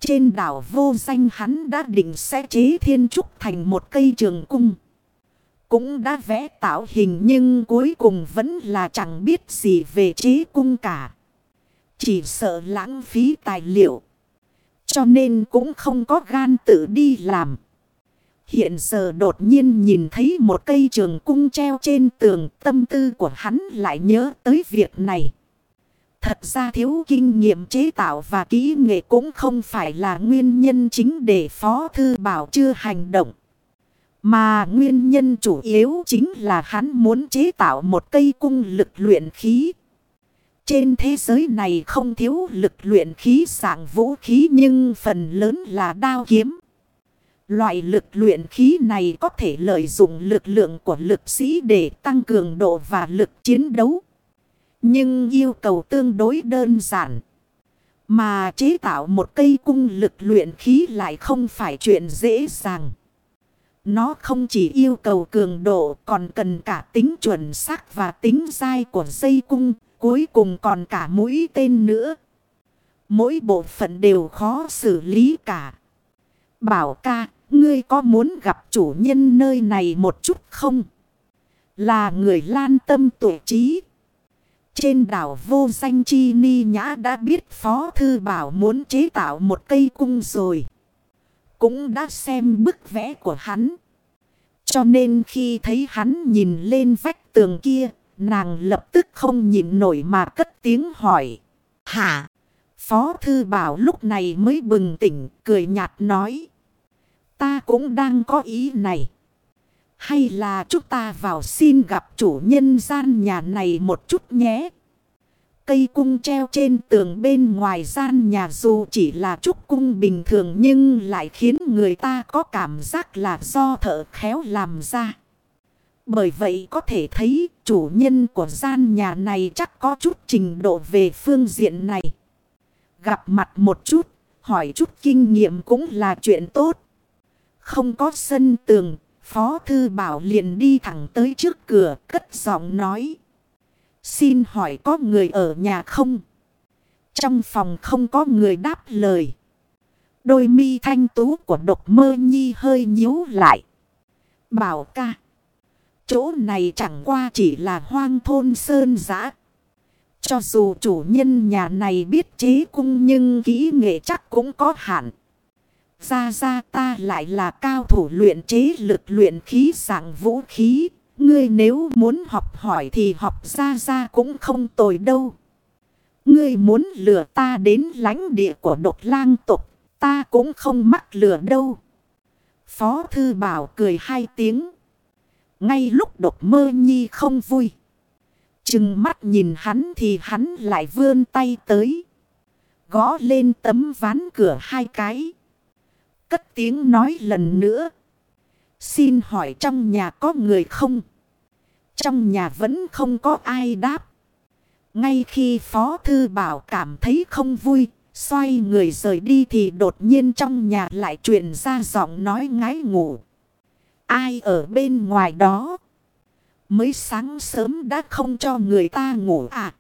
Trên đảo vô danh hắn đã định sẽ chế thiên trúc thành một cây trường cung. Cũng đã vẽ tạo hình nhưng cuối cùng vẫn là chẳng biết gì về chế cung cả. Chỉ sợ lãng phí tài liệu. Cho nên cũng không có gan tự đi làm. Hiện giờ đột nhiên nhìn thấy một cây trường cung treo trên tường, tâm tư của hắn lại nhớ tới việc này. Thật ra thiếu kinh nghiệm chế tạo và kỹ nghệ cũng không phải là nguyên nhân chính để Phó Thư Bảo chưa hành động. Mà nguyên nhân chủ yếu chính là hắn muốn chế tạo một cây cung lực luyện khí. Trên thế giới này không thiếu lực luyện khí dạng vũ khí nhưng phần lớn là đao kiếm. Loại lực luyện khí này có thể lợi dụng lực lượng của lực sĩ để tăng cường độ và lực chiến đấu. Nhưng yêu cầu tương đối đơn giản. Mà chế tạo một cây cung lực luyện khí lại không phải chuyện dễ dàng. Nó không chỉ yêu cầu cường độ còn cần cả tính chuẩn xác và tính dai của dây cung, cuối cùng còn cả mũi tên nữa. Mỗi bộ phận đều khó xử lý cả. Bảo ca, ngươi có muốn gặp chủ nhân nơi này một chút không? Là người lan tâm tổ trí. Trên đảo vô danh chi ni nhã đã biết Phó Thư Bảo muốn chế tạo một cây cung rồi. Cũng đã xem bức vẽ của hắn. Cho nên khi thấy hắn nhìn lên vách tường kia, nàng lập tức không nhìn nổi mà cất tiếng hỏi. Hả? Phó Thư Bảo lúc này mới bừng tỉnh, cười nhạt nói. Ta cũng đang có ý này. Hay là chúng ta vào xin gặp chủ nhân gian nhà này một chút nhé. Cây cung treo trên tường bên ngoài gian nhà dù chỉ là trúc cung bình thường nhưng lại khiến người ta có cảm giác là do thợ khéo làm ra. Bởi vậy có thể thấy chủ nhân của gian nhà này chắc có chút trình độ về phương diện này. Gặp mặt một chút, hỏi chút kinh nghiệm cũng là chuyện tốt. Không có sân tường, Phó Thư Bảo liền đi thẳng tới trước cửa, cất giọng nói. Xin hỏi có người ở nhà không? Trong phòng không có người đáp lời. Đôi mi thanh tú của độc mơ nhi hơi nhíu lại. Bảo ca. Chỗ này chẳng qua chỉ là hoang thôn sơn giã. Cho dù chủ nhân nhà này biết chế cung nhưng kỹ nghệ chắc cũng có hạn. Ra ra ta lại là cao thủ luyện chế lực luyện khí dạng vũ khí. Ngươi nếu muốn học hỏi thì học ra ra cũng không tồi đâu. Ngươi muốn lừa ta đến lãnh địa của độc lang tục. Ta cũng không mắc lừa đâu. Phó thư bảo cười hai tiếng. Ngay lúc độc mơ nhi không vui. Chừng mắt nhìn hắn thì hắn lại vươn tay tới. Gõ lên tấm ván cửa hai cái. Cất tiếng nói lần nữa. Xin hỏi trong nhà có người không? Trong nhà vẫn không có ai đáp. Ngay khi Phó Thư Bảo cảm thấy không vui, xoay người rời đi thì đột nhiên trong nhà lại truyền ra giọng nói ngái ngủ. Ai ở bên ngoài đó? Mới sáng sớm đã không cho người ta ngủ à?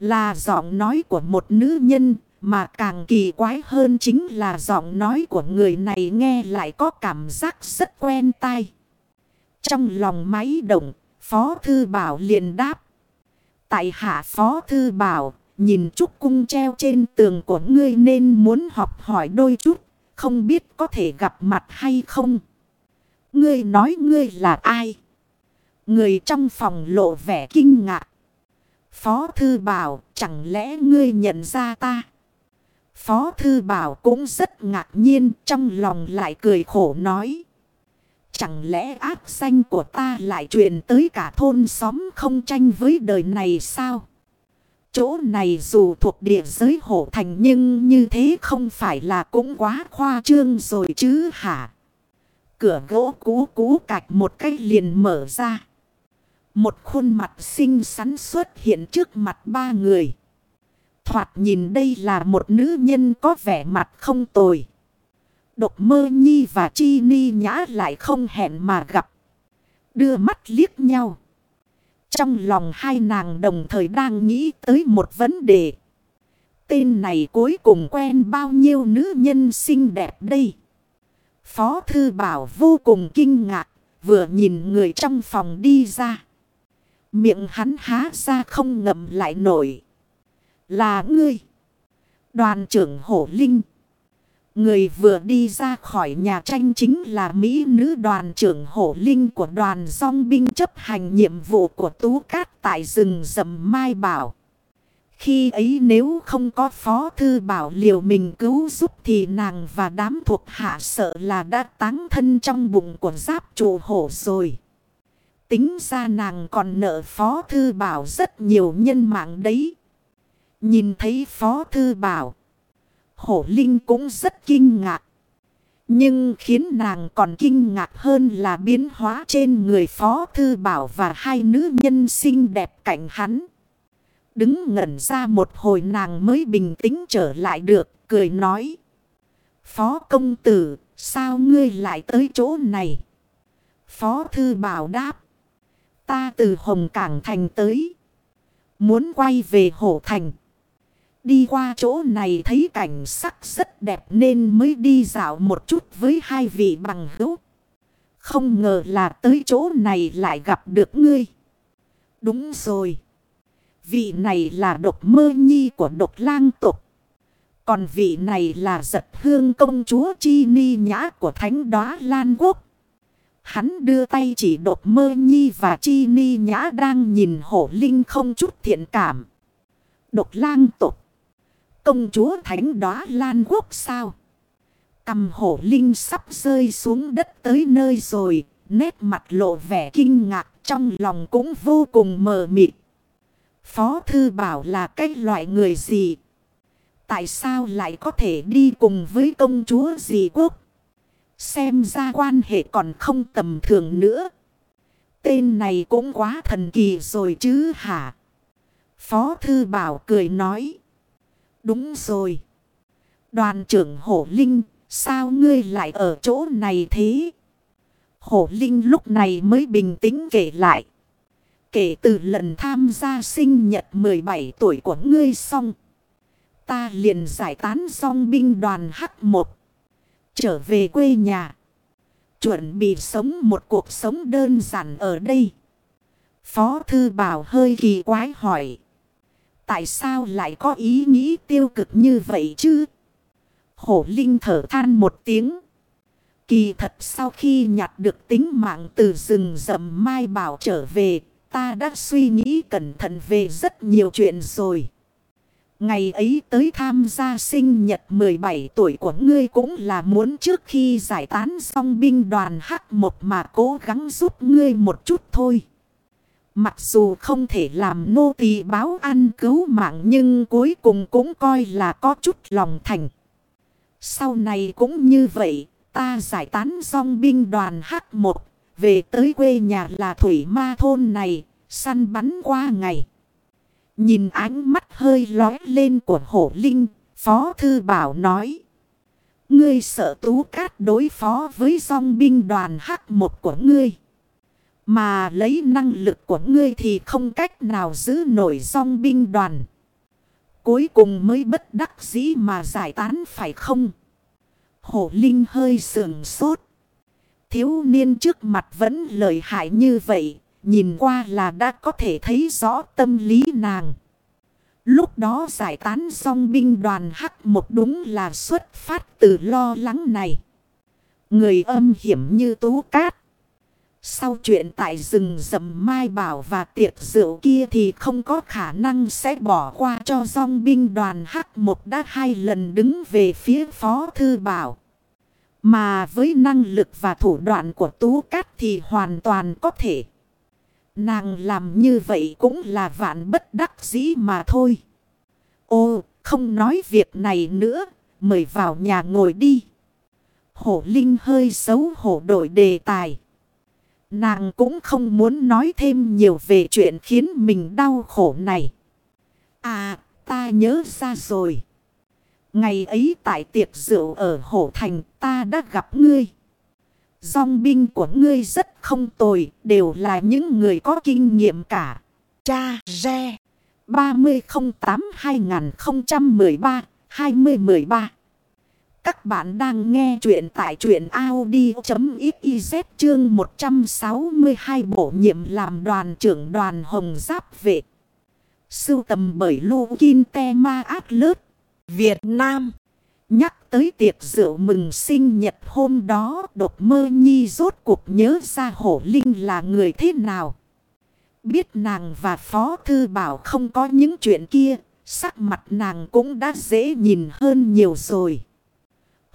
Là giọng nói của một nữ nhân mà càng kỳ quái hơn chính là giọng nói của người này nghe lại có cảm giác rất quen tai. Trong lòng máy động, Phó Thư Bảo liền đáp. Tại hạ Phó Thư Bảo, nhìn trúc cung treo trên tường của ngươi nên muốn học hỏi đôi chút, không biết có thể gặp mặt hay không. Ngươi nói ngươi là ai? Người trong phòng lộ vẻ kinh ngạc. Phó thư bảo chẳng lẽ ngươi nhận ra ta? Phó thư bảo cũng rất ngạc nhiên, trong lòng lại cười khổ nói. Chẳng lẽ ác danh của ta lại truyền tới cả thôn xóm không tranh với đời này sao? Chỗ này dù thuộc địa giới hổ thành nhưng như thế không phải là cũng quá khoa trương rồi chứ hả? Cửa gỗ cú cú cạch một cái liền mở ra. Một khuôn mặt xinh xắn xuất hiện trước mặt ba người. Thoạt nhìn đây là một nữ nhân có vẻ mặt không tồi. Độc mơ nhi và chi ni nhã lại không hẹn mà gặp. Đưa mắt liếc nhau. Trong lòng hai nàng đồng thời đang nghĩ tới một vấn đề. Tên này cuối cùng quen bao nhiêu nữ nhân xinh đẹp đây. Phó thư bảo vô cùng kinh ngạc. Vừa nhìn người trong phòng đi ra. Miệng hắn há ra không ngậm lại nổi. Là ngươi. Đoàn trưởng Hổ Linh. Người vừa đi ra khỏi nhà tranh chính là Mỹ nữ đoàn trưởng Hổ Linh của đoàn song binh chấp hành nhiệm vụ của Tú Cát tại rừng rầm Mai Bảo. Khi ấy nếu không có phó thư bảo liều mình cứu giúp thì nàng và đám thuộc hạ sợ là đã táng thân trong bụng của giáp trụ hổ rồi. Tính ra nàng còn nợ phó thư bảo rất nhiều nhân mạng đấy. Nhìn thấy phó thư bảo. Hổ Linh cũng rất kinh ngạc. Nhưng khiến nàng còn kinh ngạc hơn là biến hóa trên người Phó Thư Bảo và hai nữ nhân xinh đẹp cạnh hắn. Đứng ngẩn ra một hồi nàng mới bình tĩnh trở lại được, cười nói. Phó công tử, sao ngươi lại tới chỗ này? Phó Thư Bảo đáp. Ta từ Hồng Cảng Thành tới. Muốn quay về Hổ Thành. Đi qua chỗ này thấy cảnh sắc rất đẹp nên mới đi dạo một chút với hai vị bằng hữu. Không ngờ là tới chỗ này lại gặp được ngươi. Đúng rồi. Vị này là độc mơ nhi của độc lang tục. Còn vị này là giật hương công chúa Chi Ni Nhã của Thánh Đóa Lan Quốc. Hắn đưa tay chỉ độc mơ nhi và Chi Ni Nhã đang nhìn hổ linh không chút thiện cảm. Độc lang tục. Công chúa thánh đóa lan quốc sao? Cầm hổ linh sắp rơi xuống đất tới nơi rồi. Nét mặt lộ vẻ kinh ngạc, trong lòng cũng vô cùng mờ mịt. Phó thư bảo là cái loại người gì? Tại sao lại có thể đi cùng với công chúa dì quốc? Xem ra quan hệ còn không tầm thường nữa. Tên này cũng quá thần kỳ rồi chứ hả? Phó thư bảo cười nói. Đúng rồi. Đoàn trưởng Hổ Linh, sao ngươi lại ở chỗ này thế? Hổ Linh lúc này mới bình tĩnh kể lại. Kể từ lần tham gia sinh nhật 17 tuổi của ngươi xong. Ta liền giải tán song binh đoàn H1. Trở về quê nhà. Chuẩn bị sống một cuộc sống đơn giản ở đây. Phó Thư Bảo hơi kỳ quái hỏi. Tại sao lại có ý nghĩ tiêu cực như vậy chứ? Hổ Linh thở than một tiếng. Kỳ thật sau khi nhặt được tính mạng từ rừng rậm Mai Bảo trở về, ta đã suy nghĩ cẩn thận về rất nhiều chuyện rồi. Ngày ấy tới tham gia sinh nhật 17 tuổi của ngươi cũng là muốn trước khi giải tán xong binh đoàn hắc một mà cố gắng giúp ngươi một chút thôi. Mặc dù không thể làm nô tỳ báo ăn cứu mạng nhưng cuối cùng cũng coi là có chút lòng thành. Sau này cũng như vậy, ta giải tán song binh đoàn H1, về tới quê nhà là Thủy Ma Thôn này, săn bắn qua ngày. Nhìn ánh mắt hơi lói lên của hổ linh, Phó Thư Bảo nói. Ngươi sợ tú cát đối phó với song binh đoàn H1 của ngươi. Mà lấy năng lực của ngươi thì không cách nào giữ nổi song binh đoàn. Cuối cùng mới bất đắc dĩ mà giải tán phải không? Hổ Linh hơi sườn sốt. Thiếu niên trước mặt vẫn lợi hại như vậy. Nhìn qua là đã có thể thấy rõ tâm lý nàng. Lúc đó giải tán song binh đoàn hắc một đúng là xuất phát từ lo lắng này. Người âm hiểm như tú cát. Sau chuyện tại rừng rậm Mai Bảo và tiệc rượu kia thì không có khả năng sẽ bỏ qua cho dòng binh đoàn H1 đã hai lần đứng về phía Phó Thư Bảo. Mà với năng lực và thủ đoạn của Tú Cát thì hoàn toàn có thể. Nàng làm như vậy cũng là vạn bất đắc dĩ mà thôi. Ô, không nói việc này nữa, mời vào nhà ngồi đi. Hổ Linh hơi xấu hổ đổi đề tài. Nàng cũng không muốn nói thêm nhiều về chuyện khiến mình đau khổ này. À, ta nhớ ra rồi. Ngày ấy tại tiệc rượu ở Hổ Thành ta đã gặp ngươi. Dòng binh của ngươi rất không tồi, đều là những người có kinh nghiệm cả. Cha Re 3008-2013-2013 các bạn đang nghe chuyện tại chuyện Audi.xyz chương 162 bổ nhiệm làm đoàn trưởng đoàn Hồng Giáp Vệ. Sưu tầm bởi Lô Kinh Te Ma Át Lớt, Việt Nam. Nhắc tới tiệc rượu mừng sinh nhật hôm đó đột mơ nhi rốt cuộc nhớ ra hổ linh là người thế nào. Biết nàng và Phó Thư Bảo không có những chuyện kia, sắc mặt nàng cũng đã dễ nhìn hơn nhiều rồi.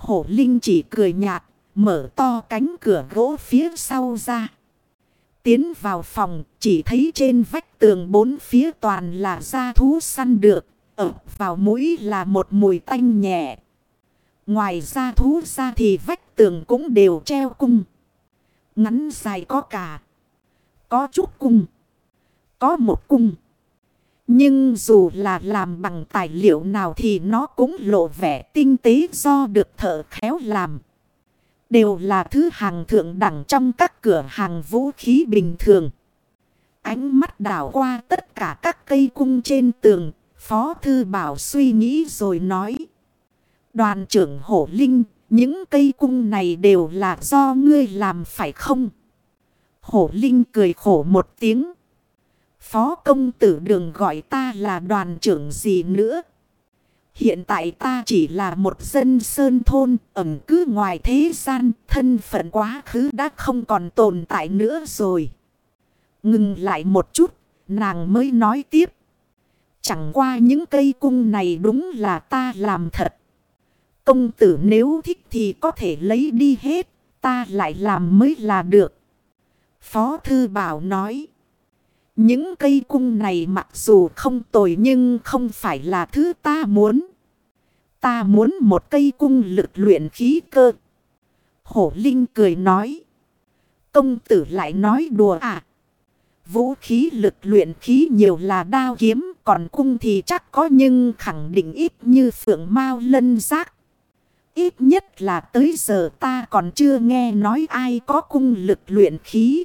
Hổ linh chỉ cười nhạt, mở to cánh cửa gỗ phía sau ra. Tiến vào phòng, chỉ thấy trên vách tường bốn phía toàn là da thú săn được, ở vào mũi là một mùi tanh nhẹ. Ngoài da thú ra thì vách tường cũng đều treo cung. Ngắn dài có cả. Có chút cung. Có một cung. Nhưng dù là làm bằng tài liệu nào thì nó cũng lộ vẻ tinh tế do được thợ khéo làm. Đều là thứ hàng thượng đẳng trong các cửa hàng vũ khí bình thường. Ánh mắt đảo qua tất cả các cây cung trên tường. Phó Thư Bảo suy nghĩ rồi nói. Đoàn trưởng Hổ Linh, những cây cung này đều là do ngươi làm phải không? Hổ Linh cười khổ một tiếng. Phó công tử đường gọi ta là đoàn trưởng gì nữa? Hiện tại ta chỉ là một dân sơn thôn ẩm cứ ngoài thế gian, thân phận quá khứ đã không còn tồn tại nữa rồi. Ngừng lại một chút, nàng mới nói tiếp. Chẳng qua những cây cung này đúng là ta làm thật. Công tử nếu thích thì có thể lấy đi hết. Ta lại làm mới là được. Phó Thư Bảo nói. Những cây cung này mặc dù không tồi nhưng không phải là thứ ta muốn. Ta muốn một cây cung lực luyện khí cơ. Hổ Linh cười nói. Công tử lại nói đùa à. Vũ khí lực luyện khí nhiều là đao kiếm. Còn cung thì chắc có nhưng khẳng định ít như phượng mao lân giác. Ít nhất là tới giờ ta còn chưa nghe nói ai có cung lực luyện khí.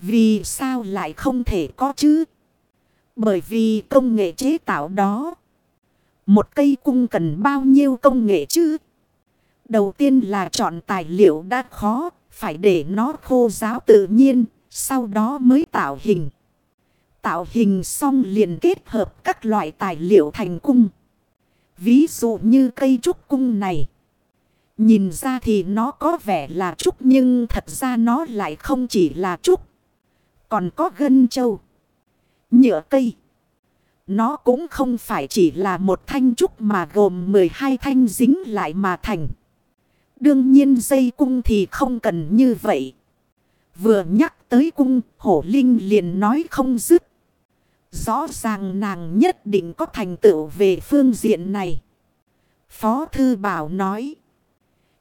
Vì sao lại không thể có chứ? Bởi vì công nghệ chế tạo đó. Một cây cung cần bao nhiêu công nghệ chứ? Đầu tiên là chọn tài liệu đã khó. Phải để nó khô giáo tự nhiên. Sau đó mới tạo hình. Tạo hình xong liền kết hợp các loại tài liệu thành cung. Ví dụ như cây trúc cung này. Nhìn ra thì nó có vẻ là trúc nhưng thật ra nó lại không chỉ là trúc. Còn có gân châu. Nhựa cây. Nó cũng không phải chỉ là một thanh trúc mà gồm 12 thanh dính lại mà thành. Đương nhiên dây cung thì không cần như vậy. Vừa nhắc tới cung, hổ linh liền nói không dứt. Rõ ràng nàng nhất định có thành tựu về phương diện này. Phó Thư Bảo nói.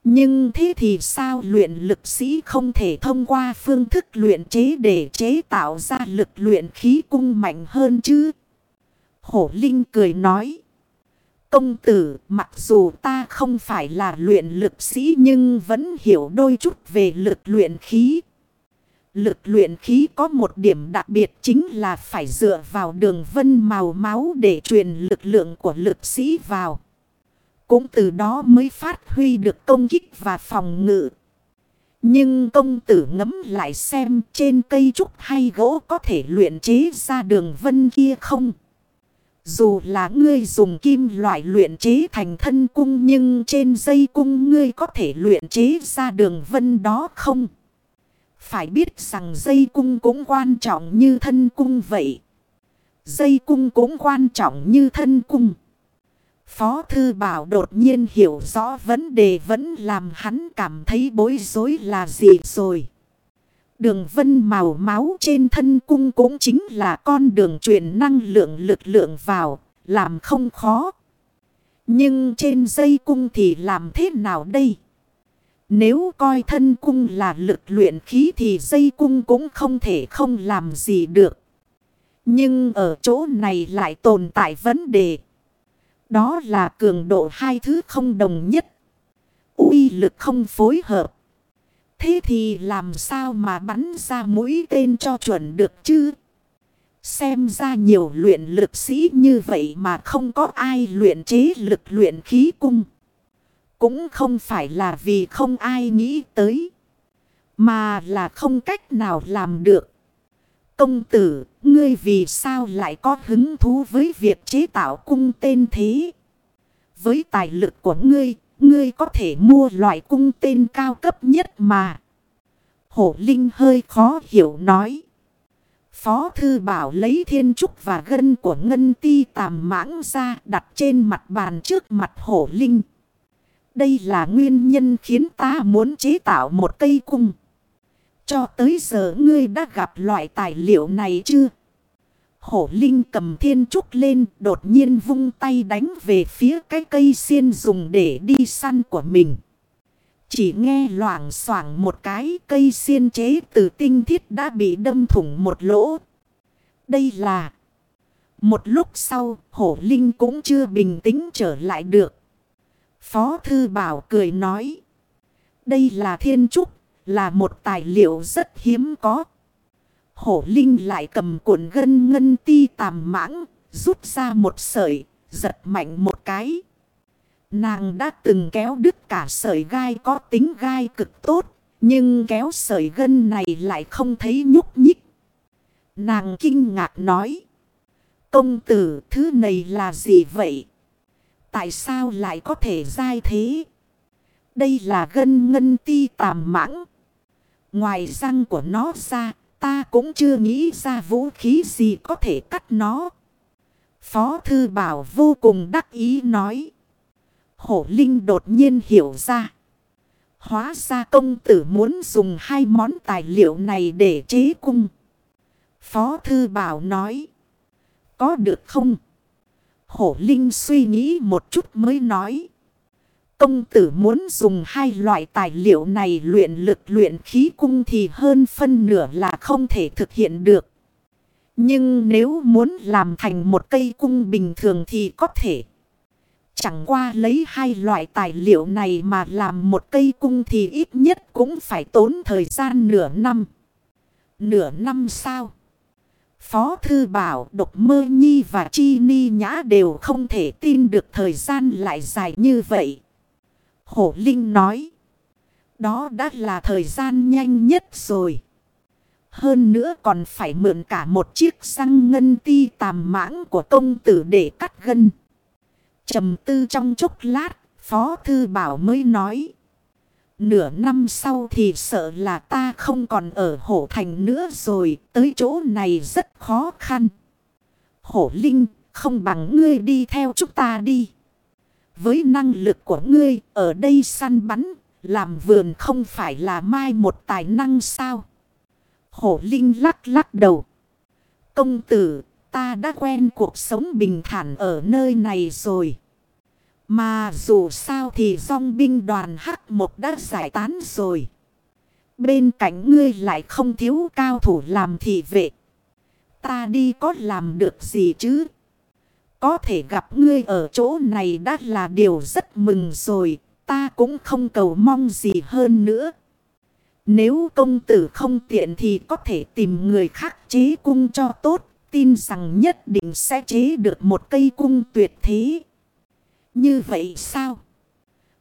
Nhưng thế thì sao luyện lực sĩ không thể thông qua phương thức luyện chế để chế tạo ra lực luyện khí cung mạnh hơn chứ? Hổ Linh cười nói. Công tử, mặc dù ta không phải là luyện lực sĩ nhưng vẫn hiểu đôi chút về lực luyện khí. Lực luyện khí có một điểm đặc biệt chính là phải dựa vào đường vân màu máu để truyền lực lượng của lực sĩ vào. Cũng từ đó mới phát huy được công kích và phòng ngự. Nhưng công tử ngẫm lại xem trên cây trúc hay gỗ có thể luyện chế ra đường vân kia không? Dù là ngươi dùng kim loại luyện chế thành thân cung nhưng trên dây cung ngươi có thể luyện chế ra đường vân đó không? Phải biết rằng dây cung cũng quan trọng như thân cung vậy. Dây cung cũng quan trọng như thân cung. Phó Thư Bảo đột nhiên hiểu rõ vấn đề vẫn làm hắn cảm thấy bối rối là gì rồi. Đường vân màu máu trên thân cung cũng chính là con đường truyền năng lượng lực lượng vào, làm không khó. Nhưng trên dây cung thì làm thế nào đây? Nếu coi thân cung là lực luyện khí thì dây cung cũng không thể không làm gì được. Nhưng ở chỗ này lại tồn tại vấn đề. Đó là cường độ hai thứ không đồng nhất. uy lực không phối hợp. Thế thì làm sao mà bắn ra mũi tên cho chuẩn được chứ? Xem ra nhiều luyện lực sĩ như vậy mà không có ai luyện chế lực luyện khí cung. Cũng không phải là vì không ai nghĩ tới. Mà là không cách nào làm được. Công tử, ngươi vì sao lại có hứng thú với việc chế tạo cung tên thế? Với tài lực của ngươi, ngươi có thể mua loại cung tên cao cấp nhất mà. Hổ Linh hơi khó hiểu nói. Phó Thư Bảo lấy thiên trúc và gân của ngân ti tàm mãng ra đặt trên mặt bàn trước mặt Hổ Linh. Đây là nguyên nhân khiến ta muốn chế tạo một cây cung. Cho tới giờ ngươi đã gặp loại tài liệu này chưa? Hổ Linh cầm thiên trúc lên đột nhiên vung tay đánh về phía cái cây xiên dùng để đi săn của mình. Chỉ nghe loảng xoảng một cái cây xiên chế từ tinh thiết đã bị đâm thủng một lỗ. Đây là... Một lúc sau, hổ linh cũng chưa bình tĩnh trở lại được. Phó Thư Bảo cười nói. Đây là thiên trúc, là một tài liệu rất hiếm có. Hổ Linh lại cầm cuộn gân ngân ti tàm mãng, rút ra một sợi, giật mạnh một cái. Nàng đã từng kéo đứt cả sợi gai có tính gai cực tốt, nhưng kéo sợi gân này lại không thấy nhúc nhích. Nàng kinh ngạc nói. Công tử thứ này là gì vậy? Tại sao lại có thể dai thế? Đây là gân ngân ti tàm mãng. Ngoài răng của nó ra, ta cũng chưa nghĩ ra vũ khí gì có thể cắt nó. Phó Thư Bảo vô cùng đắc ý nói. Hổ Linh đột nhiên hiểu ra. Hóa ra công tử muốn dùng hai món tài liệu này để chế cung. Phó Thư Bảo nói. Có được không? Hổ Linh suy nghĩ một chút mới nói. Công tử muốn dùng hai loại tài liệu này luyện lực luyện khí cung thì hơn phân nửa là không thể thực hiện được. Nhưng nếu muốn làm thành một cây cung bình thường thì có thể. Chẳng qua lấy hai loại tài liệu này mà làm một cây cung thì ít nhất cũng phải tốn thời gian nửa năm. Nửa năm sao? Phó Thư Bảo, Độc Mơ Nhi và Chi Ni Nhã đều không thể tin được thời gian lại dài như vậy. Hổ Linh nói. Đó đã là thời gian nhanh nhất rồi. Hơn nữa còn phải mượn cả một chiếc răng ngân ti tàm mãng của công tử để cắt gân. trầm tư trong chốc lát, Phó Thư Bảo mới nói. Nửa năm sau thì sợ là ta không còn ở hổ thành nữa rồi, tới chỗ này rất khó khăn. Hổ Linh, không bằng ngươi đi theo chúng ta đi. Với năng lực của ngươi, ở đây săn bắn, làm vườn không phải là mai một tài năng sao? Hổ Linh lắc lắc đầu. Công tử, ta đã quen cuộc sống bình thản ở nơi này rồi. Mà dù sao thì dòng binh đoàn hắc một đã giải tán rồi. Bên cạnh ngươi lại không thiếu cao thủ làm thị vệ. Ta đi có làm được gì chứ? Có thể gặp ngươi ở chỗ này đã là điều rất mừng rồi. Ta cũng không cầu mong gì hơn nữa. Nếu công tử không tiện thì có thể tìm người khác chế cung cho tốt. Tin rằng nhất định sẽ chế được một cây cung tuyệt thế. Như vậy sao?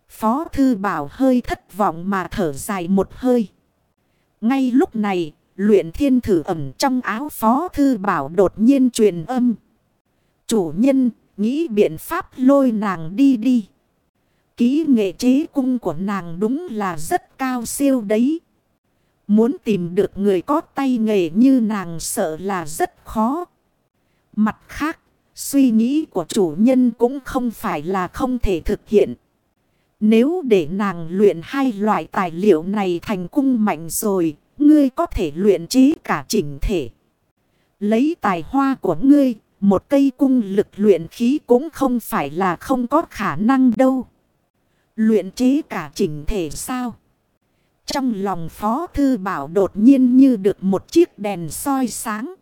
Phó Thư Bảo hơi thất vọng mà thở dài một hơi. Ngay lúc này, luyện thiên thử ẩm trong áo Phó Thư Bảo đột nhiên truyền âm. Chủ nhân, nghĩ biện pháp lôi nàng đi đi. Kỹ nghệ chế cung của nàng đúng là rất cao siêu đấy. Muốn tìm được người có tay nghề như nàng sợ là rất khó. Mặt khác, suy nghĩ của chủ nhân cũng không phải là không thể thực hiện. Nếu để nàng luyện hai loại tài liệu này thành cung mạnh rồi, ngươi có thể luyện chế cả chỉnh thể. Lấy tài hoa của ngươi, một cây cung lực luyện khí cũng không phải là không có khả năng đâu. Luyện chế cả chỉnh thể sao? Trong lòng Phó Thư Bảo đột nhiên như được một chiếc đèn soi sáng.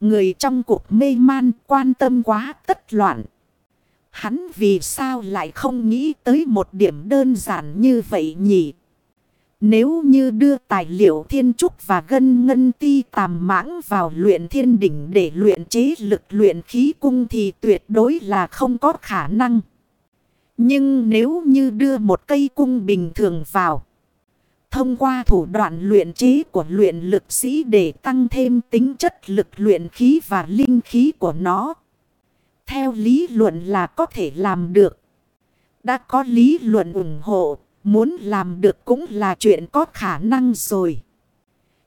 Người trong cuộc mê man quan tâm quá tất loạn. Hắn vì sao lại không nghĩ tới một điểm đơn giản như vậy nhỉ? Nếu như đưa tài liệu thiên trúc và gân ngân ti tàm mãng vào luyện thiên đỉnh để luyện chế lực luyện khí cung thì tuyệt đối là không có khả năng. Nhưng nếu như đưa một cây cung bình thường vào, thông qua thủ đoạn luyện chế của luyện lực sĩ để tăng thêm tính chất lực luyện khí và linh khí của nó, theo lý luận là có thể làm được. Đã có lý luận ủng hộ, muốn làm được cũng là chuyện có khả năng rồi.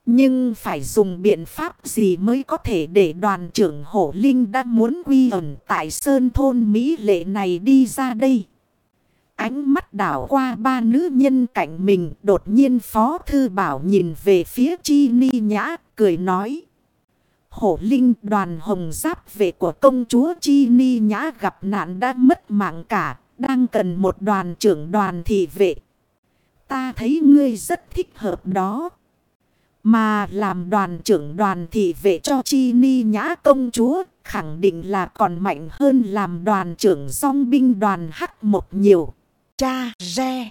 Nhưng phải dùng biện pháp gì mới có thể để đoàn trưởng Hổ Linh đã muốn quy ẩn tại Sơn Thôn Mỹ Lệ này đi ra đây. Ánh mắt đảo qua ba nữ nhân cạnh mình đột nhiên Phó Thư Bảo nhìn về phía Chi Ni Nhã cười nói hổ linh đoàn hồng giáp vệ của công chúa Chi Ni Nhã gặp nạn đã mất mạng cả, đang cần một đoàn trưởng đoàn thị vệ. Ta thấy ngươi rất thích hợp đó. Mà làm đoàn trưởng đoàn thị vệ cho Chi Ni Nhã công chúa, khẳng định là còn mạnh hơn làm đoàn trưởng song binh đoàn hắc một nhiều. Cha Re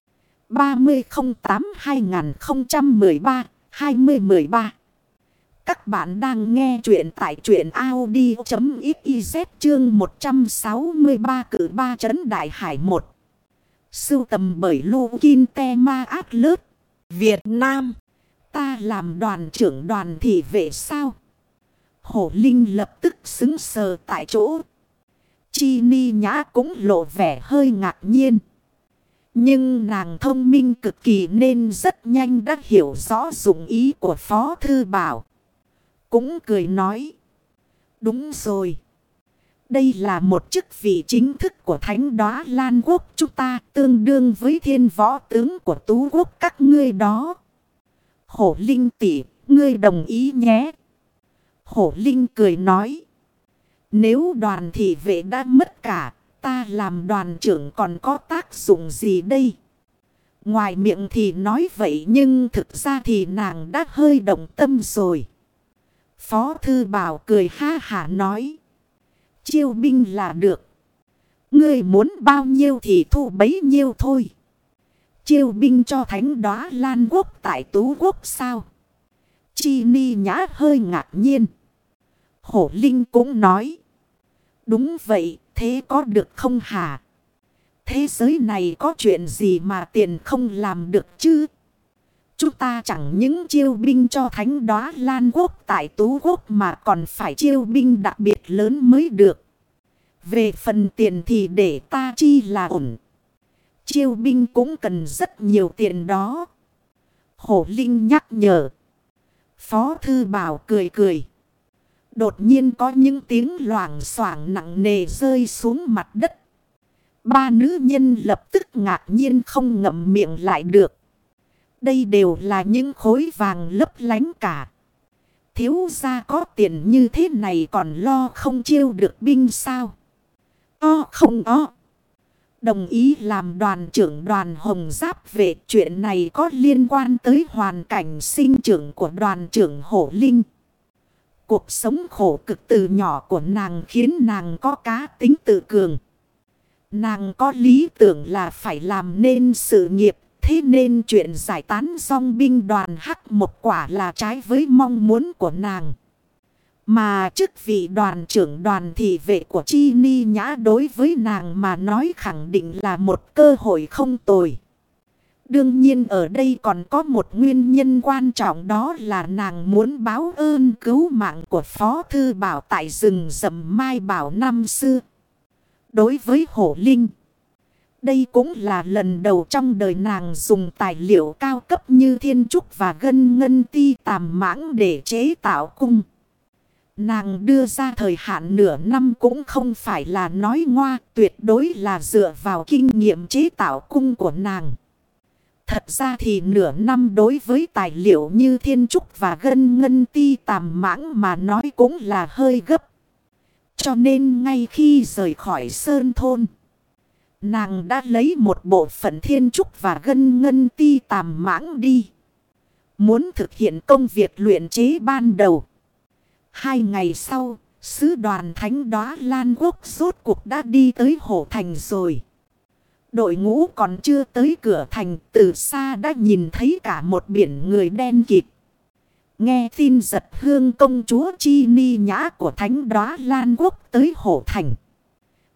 3008 2013 2013 các bạn đang nghe chuyện tại chuyện Audi.xyz chương 163 cử ba chấn đại hải 1. Sưu tầm bởi Lô Kinh Te Ma Át Lớt, Việt Nam. Ta làm đoàn trưởng đoàn thị vệ sao? Hổ Linh lập tức xứng sờ tại chỗ. Chi Ni Nhã cũng lộ vẻ hơi ngạc nhiên. Nhưng nàng thông minh cực kỳ nên rất nhanh đã hiểu rõ dụng ý của Phó Thư Bảo cũng cười nói. Đúng rồi. Đây là một chức vị chính thức của thánh đoá Lan Quốc chúng ta tương đương với thiên võ tướng của tú quốc các ngươi đó. Hổ Linh tỷ, ngươi đồng ý nhé. Hổ Linh cười nói. Nếu đoàn thị vệ đã mất cả, ta làm đoàn trưởng còn có tác dụng gì đây? Ngoài miệng thì nói vậy nhưng thực ra thì nàng đã hơi động tâm rồi. Phó Thư Bảo cười ha hả nói. Chiêu binh là được. Ngươi muốn bao nhiêu thì thu bấy nhiêu thôi. Chiêu binh cho thánh đóa Lan Quốc tại Tú Quốc sao? Chi Ni Nhã hơi ngạc nhiên. Hổ Linh cũng nói. Đúng vậy, thế có được không hả? Thế giới này có chuyện gì mà tiền không làm được chứ? Chúng ta chẳng những chiêu binh cho thánh đóa Lan Quốc tại Tú Quốc mà còn phải chiêu binh đặc biệt lớn mới được. Về phần tiền thì để ta chi là ổn. Chiêu binh cũng cần rất nhiều tiền đó. Hổ Linh nhắc nhở. Phó Thư Bảo cười cười. Đột nhiên có những tiếng loảng xoảng nặng nề rơi xuống mặt đất. Ba nữ nhân lập tức ngạc nhiên không ngậm miệng lại được. Đây đều là những khối vàng lấp lánh cả. Thiếu gia có tiền như thế này còn lo không chiêu được binh sao? O không o. Đồng ý làm đoàn trưởng đoàn hồng giáp về chuyện này có liên quan tới hoàn cảnh sinh trưởng của đoàn trưởng hổ linh. Cuộc sống khổ cực từ nhỏ của nàng khiến nàng có cá tính tự cường. Nàng có lý tưởng là phải làm nên sự nghiệp Thế nên chuyện giải tán song binh đoàn hắc một quả là trái với mong muốn của nàng. Mà chức vị đoàn trưởng đoàn thị vệ của Chi Ni Nhã đối với nàng mà nói khẳng định là một cơ hội không tồi. Đương nhiên ở đây còn có một nguyên nhân quan trọng đó là nàng muốn báo ơn cứu mạng của Phó Thư Bảo tại rừng rầm Mai Bảo năm xưa. Đối với Hổ Linh. Đây cũng là lần đầu trong đời nàng dùng tài liệu cao cấp như thiên trúc và gân ngân ti tàm mãng để chế tạo cung. Nàng đưa ra thời hạn nửa năm cũng không phải là nói ngoa, tuyệt đối là dựa vào kinh nghiệm chế tạo cung của nàng. Thật ra thì nửa năm đối với tài liệu như thiên trúc và gân ngân ti tàm mãng mà nói cũng là hơi gấp. Cho nên ngay khi rời khỏi sơn thôn, nàng đã lấy một bộ phận thiên trúc và gân ngân ti tàm mãng đi. Muốn thực hiện công việc luyện chế ban đầu. Hai ngày sau, sứ đoàn thánh đóa Lan Quốc rốt cuộc đã đi tới Hổ Thành rồi. Đội ngũ còn chưa tới cửa thành, từ xa đã nhìn thấy cả một biển người đen kịt. Nghe tin giật hương công chúa Chi Ni Nhã của thánh đóa Lan Quốc tới Hổ Thành.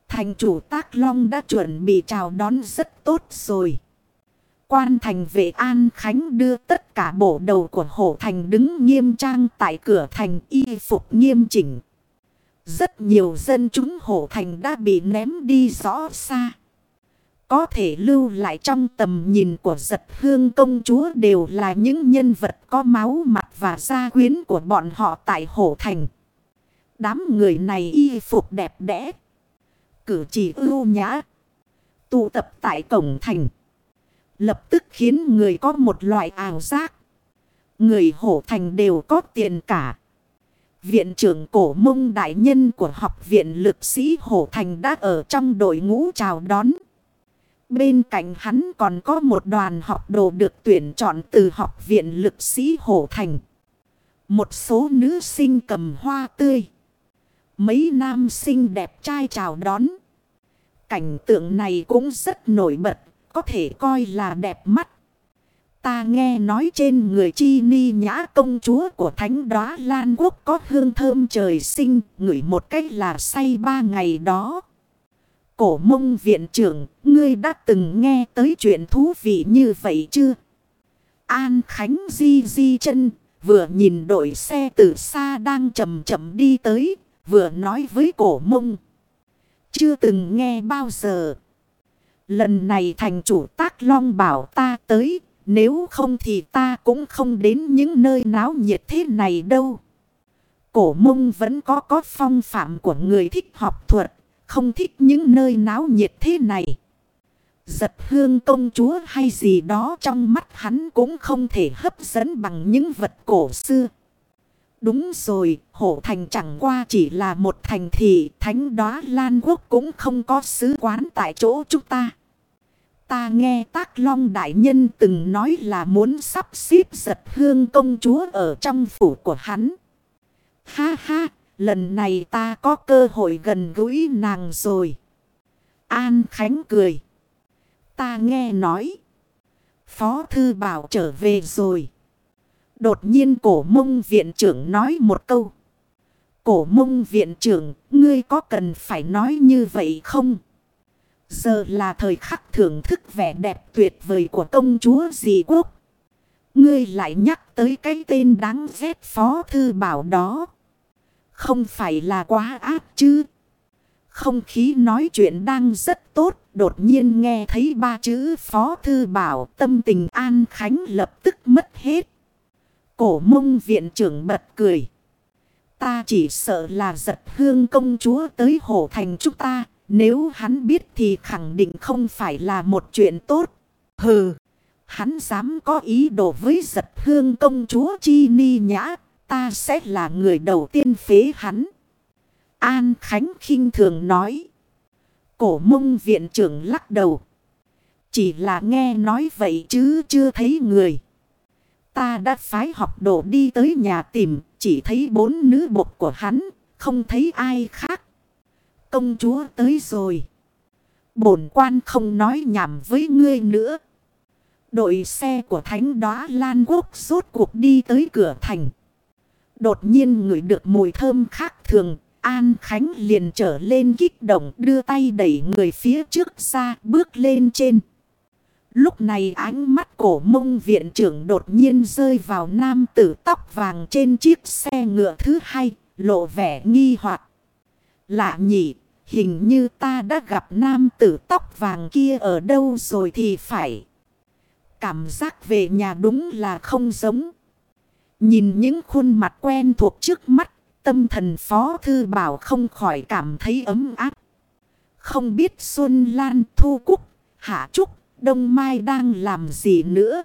Thành chủ Tác Long đã chuẩn bị chào đón rất tốt rồi. Quan thành vệ An Khánh đưa tất cả bộ đầu của hổ thành đứng nghiêm trang tại cửa thành y phục nghiêm chỉnh. Rất nhiều dân chúng hổ thành đã bị ném đi rõ xa. Có thể lưu lại trong tầm nhìn của giật hương công chúa đều là những nhân vật có máu mặt và gia quyến của bọn họ tại hổ thành. Đám người này y phục đẹp đẽ. Cử chỉ ưu nhã. Tụ tập tại cổng thành. Lập tức khiến người có một loại ảo giác. Người hổ thành đều có tiền cả. Viện trưởng cổ mông đại nhân của học viện lực sĩ hổ thành đã ở trong đội ngũ chào đón. Bên cạnh hắn còn có một đoàn học đồ được tuyển chọn từ học viện lực sĩ hổ thành. Một số nữ sinh cầm hoa tươi. Mấy nam sinh đẹp trai chào đón. Cảnh tượng này cũng rất nổi bật có thể coi là đẹp mắt. Ta nghe nói trên người chi ni nhã công chúa của thánh đoá Lan Quốc có hương thơm trời sinh, ngửi một cách là say ba ngày đó. Cổ mông viện trưởng, ngươi đã từng nghe tới chuyện thú vị như vậy chưa? An Khánh di di chân, vừa nhìn đội xe từ xa đang chậm chậm đi tới, vừa nói với cổ mông. Chưa từng nghe bao giờ. Lần này thành chủ tác long bảo ta tới. Nếu không thì ta cũng không đến những nơi náo nhiệt thế này đâu. Cổ mông vẫn có có phong phạm của người thích học thuật. Không thích những nơi náo nhiệt thế này. Giật hương công chúa hay gì đó trong mắt hắn cũng không thể hấp dẫn bằng những vật cổ xưa. Đúng rồi, hổ thành chẳng qua chỉ là một thành thị, thánh đó Lan Quốc cũng không có sứ quán tại chỗ chúng ta. Ta nghe tác long đại nhân từng nói là muốn sắp xếp giật hương công chúa ở trong phủ của hắn. Ha ha, lần này ta có cơ hội gần gũi nàng rồi. An Khánh cười. Ta nghe nói. Phó thư bảo trở về rồi. Đột nhiên cổ mông viện trưởng nói một câu. Cổ mông viện trưởng, ngươi có cần phải nói như vậy không? Giờ là thời khắc thưởng thức vẻ đẹp tuyệt vời của công chúa dì quốc. Ngươi lại nhắc tới cái tên đáng ghét phó thư bảo đó. Không phải là quá ác chứ. Không khí nói chuyện đang rất tốt. Đột nhiên nghe thấy ba chữ phó thư bảo tâm tình an khánh lập tức mất hết. Cổ mông viện trưởng bật cười. Ta chỉ sợ là giật hương công chúa tới hổ thành chúng ta. Nếu hắn biết thì khẳng định không phải là một chuyện tốt. Hừ, hắn dám có ý đồ với giật hương công chúa Chi Ni Nhã. Ta sẽ là người đầu tiên phế hắn. An Khánh khinh thường nói. Cổ mông viện trưởng lắc đầu. Chỉ là nghe nói vậy chứ chưa thấy người. Ta đã phái học đồ đi tới nhà tìm. Chỉ thấy bốn nữ bột của hắn. Không thấy ai khác. Công chúa tới rồi. Bổn quan không nói nhảm với ngươi nữa. Đội xe của thánh đoá Lan Quốc rốt cuộc đi tới cửa thành. Đột nhiên ngửi được mùi thơm khác thường. An Khánh liền trở lên kích động, đưa tay đẩy người phía trước ra, bước lên trên. Lúc này ánh mắt cổ mông viện trưởng đột nhiên rơi vào nam tử tóc vàng trên chiếc xe ngựa thứ hai, lộ vẻ nghi hoặc Lạ nhỉ, Hình như ta đã gặp nam tử tóc vàng kia ở đâu rồi thì phải. Cảm giác về nhà đúng là không giống. Nhìn những khuôn mặt quen thuộc trước mắt, tâm thần phó thư bảo không khỏi cảm thấy ấm áp. Không biết Xuân Lan, Thu Cúc, Hạ Trúc, Đông Mai đang làm gì nữa.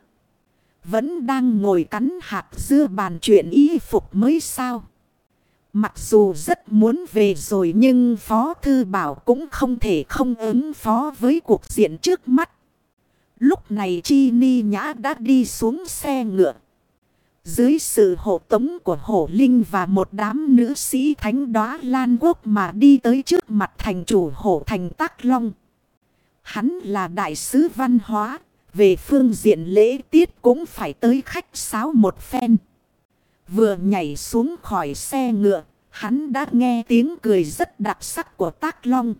Vẫn đang ngồi cắn hạt dưa bàn chuyện y phục mới sao. Mặc dù rất muốn về rồi nhưng Phó Thư Bảo cũng không thể không ứng phó với cuộc diện trước mắt. Lúc này Chi Ni Nhã đã đi xuống xe ngựa. Dưới sự hộ tống của Hổ Linh và một đám nữ sĩ thánh đoá Lan Quốc mà đi tới trước mặt thành chủ Hổ Thành Tắc Long. Hắn là đại sứ văn hóa, về phương diện lễ tiết cũng phải tới khách sáo một phen. Vừa nhảy xuống khỏi xe ngựa, hắn đã nghe tiếng cười rất đặc sắc của Tác Long.